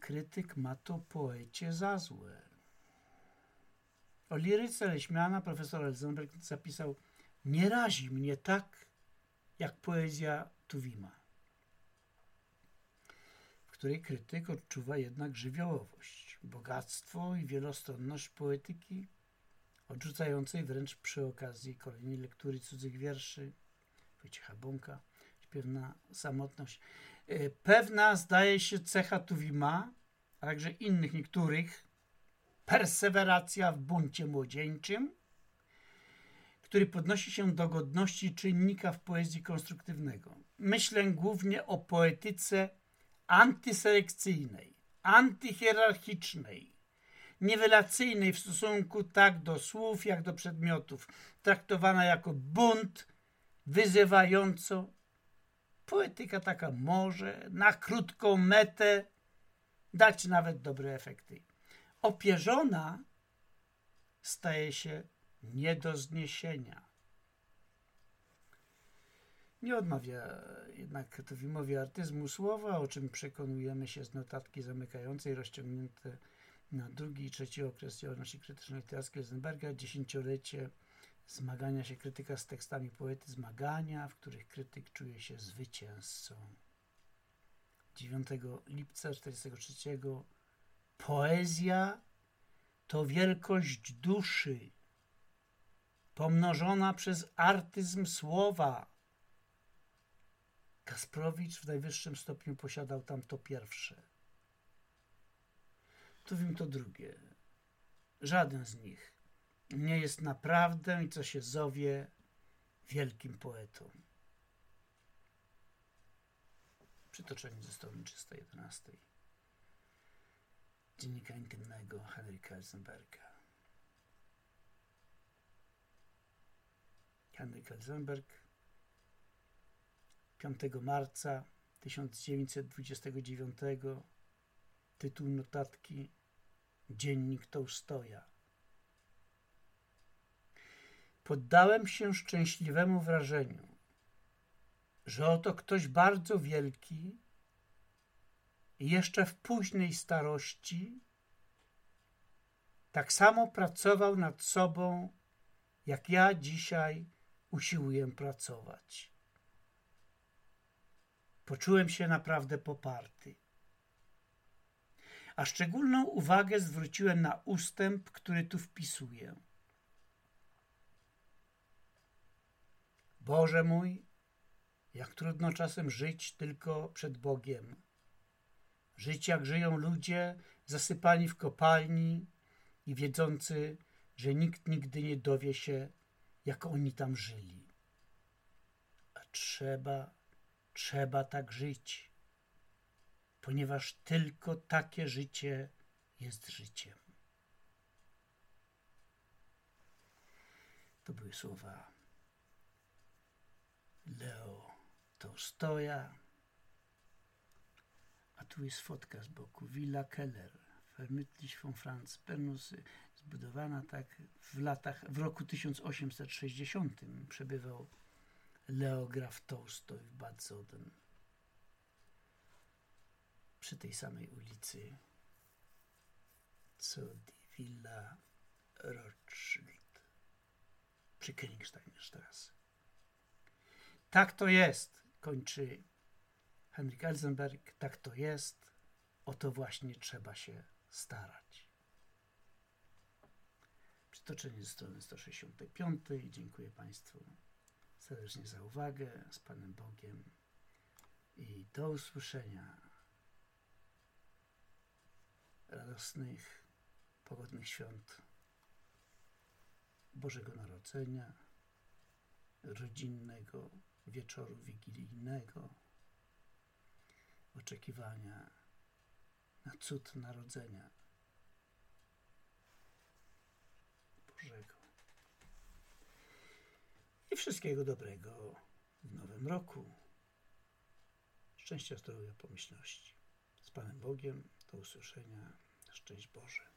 Krytyk ma to poecie za złe. O liryce Leśmiana profesor Elzenberg zapisał Nie razi mnie tak, jak poezja Tuwima, której krytyk odczuwa jednak żywiołowość, bogactwo i wielostronność poetyki, odrzucającej wręcz przy okazji kolejnej lektury cudzych wierszy Wojciecha Bąka, pewna samotność. E, pewna zdaje się cecha Tuwima, a także innych niektórych perseweracja w buncie młodzieńczym, który podnosi się do godności czynnika w poezji konstruktywnego. Myślę głównie o poetyce antyselekcyjnej, antyhierarchicznej, niwelacyjnej w stosunku tak do słów, jak do przedmiotów, traktowana jako bunt, wyzywająco. Poetyka taka może na krótką metę dać nawet dobre efekty opierzona staje się nie do zniesienia. Nie odmawia jednak Tuwimowi artyzmu słowa, o czym przekonujemy się z notatki zamykającej rozciągnięte na drugi i trzeci okres działalności krytycznej literackiej Rosenberga, dziesięciolecie zmagania się krytyka z tekstami poety, zmagania, w których krytyk czuje się zwycięzcą. 9 lipca 1943 Poezja to wielkość duszy, pomnożona przez artyzm słowa. Kasprowicz w najwyższym stopniu posiadał tam to pierwsze. Tuwim to drugie. Żaden z nich nie jest naprawdę i co się zowie wielkim poetą. Przytoczenie ze strony 311 dziennika intymnego Henryka Elzenberga. Henryk Elzenberg 5 marca 1929 tytuł notatki Dziennik Tolstoja. Poddałem się szczęśliwemu wrażeniu, że oto ktoś bardzo wielki i jeszcze w późnej starości tak samo pracował nad sobą, jak ja dzisiaj usiłuję pracować. Poczułem się naprawdę poparty. A szczególną uwagę zwróciłem na ustęp, który tu wpisuję. Boże mój, jak trudno czasem żyć tylko przed Bogiem. Żyć jak żyją ludzie zasypani w kopalni i wiedzący, że nikt nigdy nie dowie się, jak oni tam żyli. A trzeba, trzeba tak żyć, ponieważ tylko takie życie jest życiem. To były słowa Leo Tolstoja. A tu jest fotka z boku. Villa Keller, Vermütlich von Franz Bernus, zbudowana tak w latach, w roku 1860 przebywał Leo Graf Tolstoj w Bad Soden. Przy tej samej ulicy co Villa Rothschild przy Königsteinstraße. Tak to jest, kończy Henryk Elzenberg, tak to jest, o to właśnie trzeba się starać. Przytoczenie ze strony 165. Dziękuję Państwu serdecznie za uwagę. Z Panem Bogiem i do usłyszenia. Radosnych, pogodnych świąt Bożego Narodzenia, rodzinnego wieczoru wigilijnego oczekiwania na cud narodzenia Bożego. I wszystkiego dobrego w nowym roku. Szczęścia, zdrowia, pomyślności. Z Panem Bogiem. Do usłyszenia. Szczęść Boże.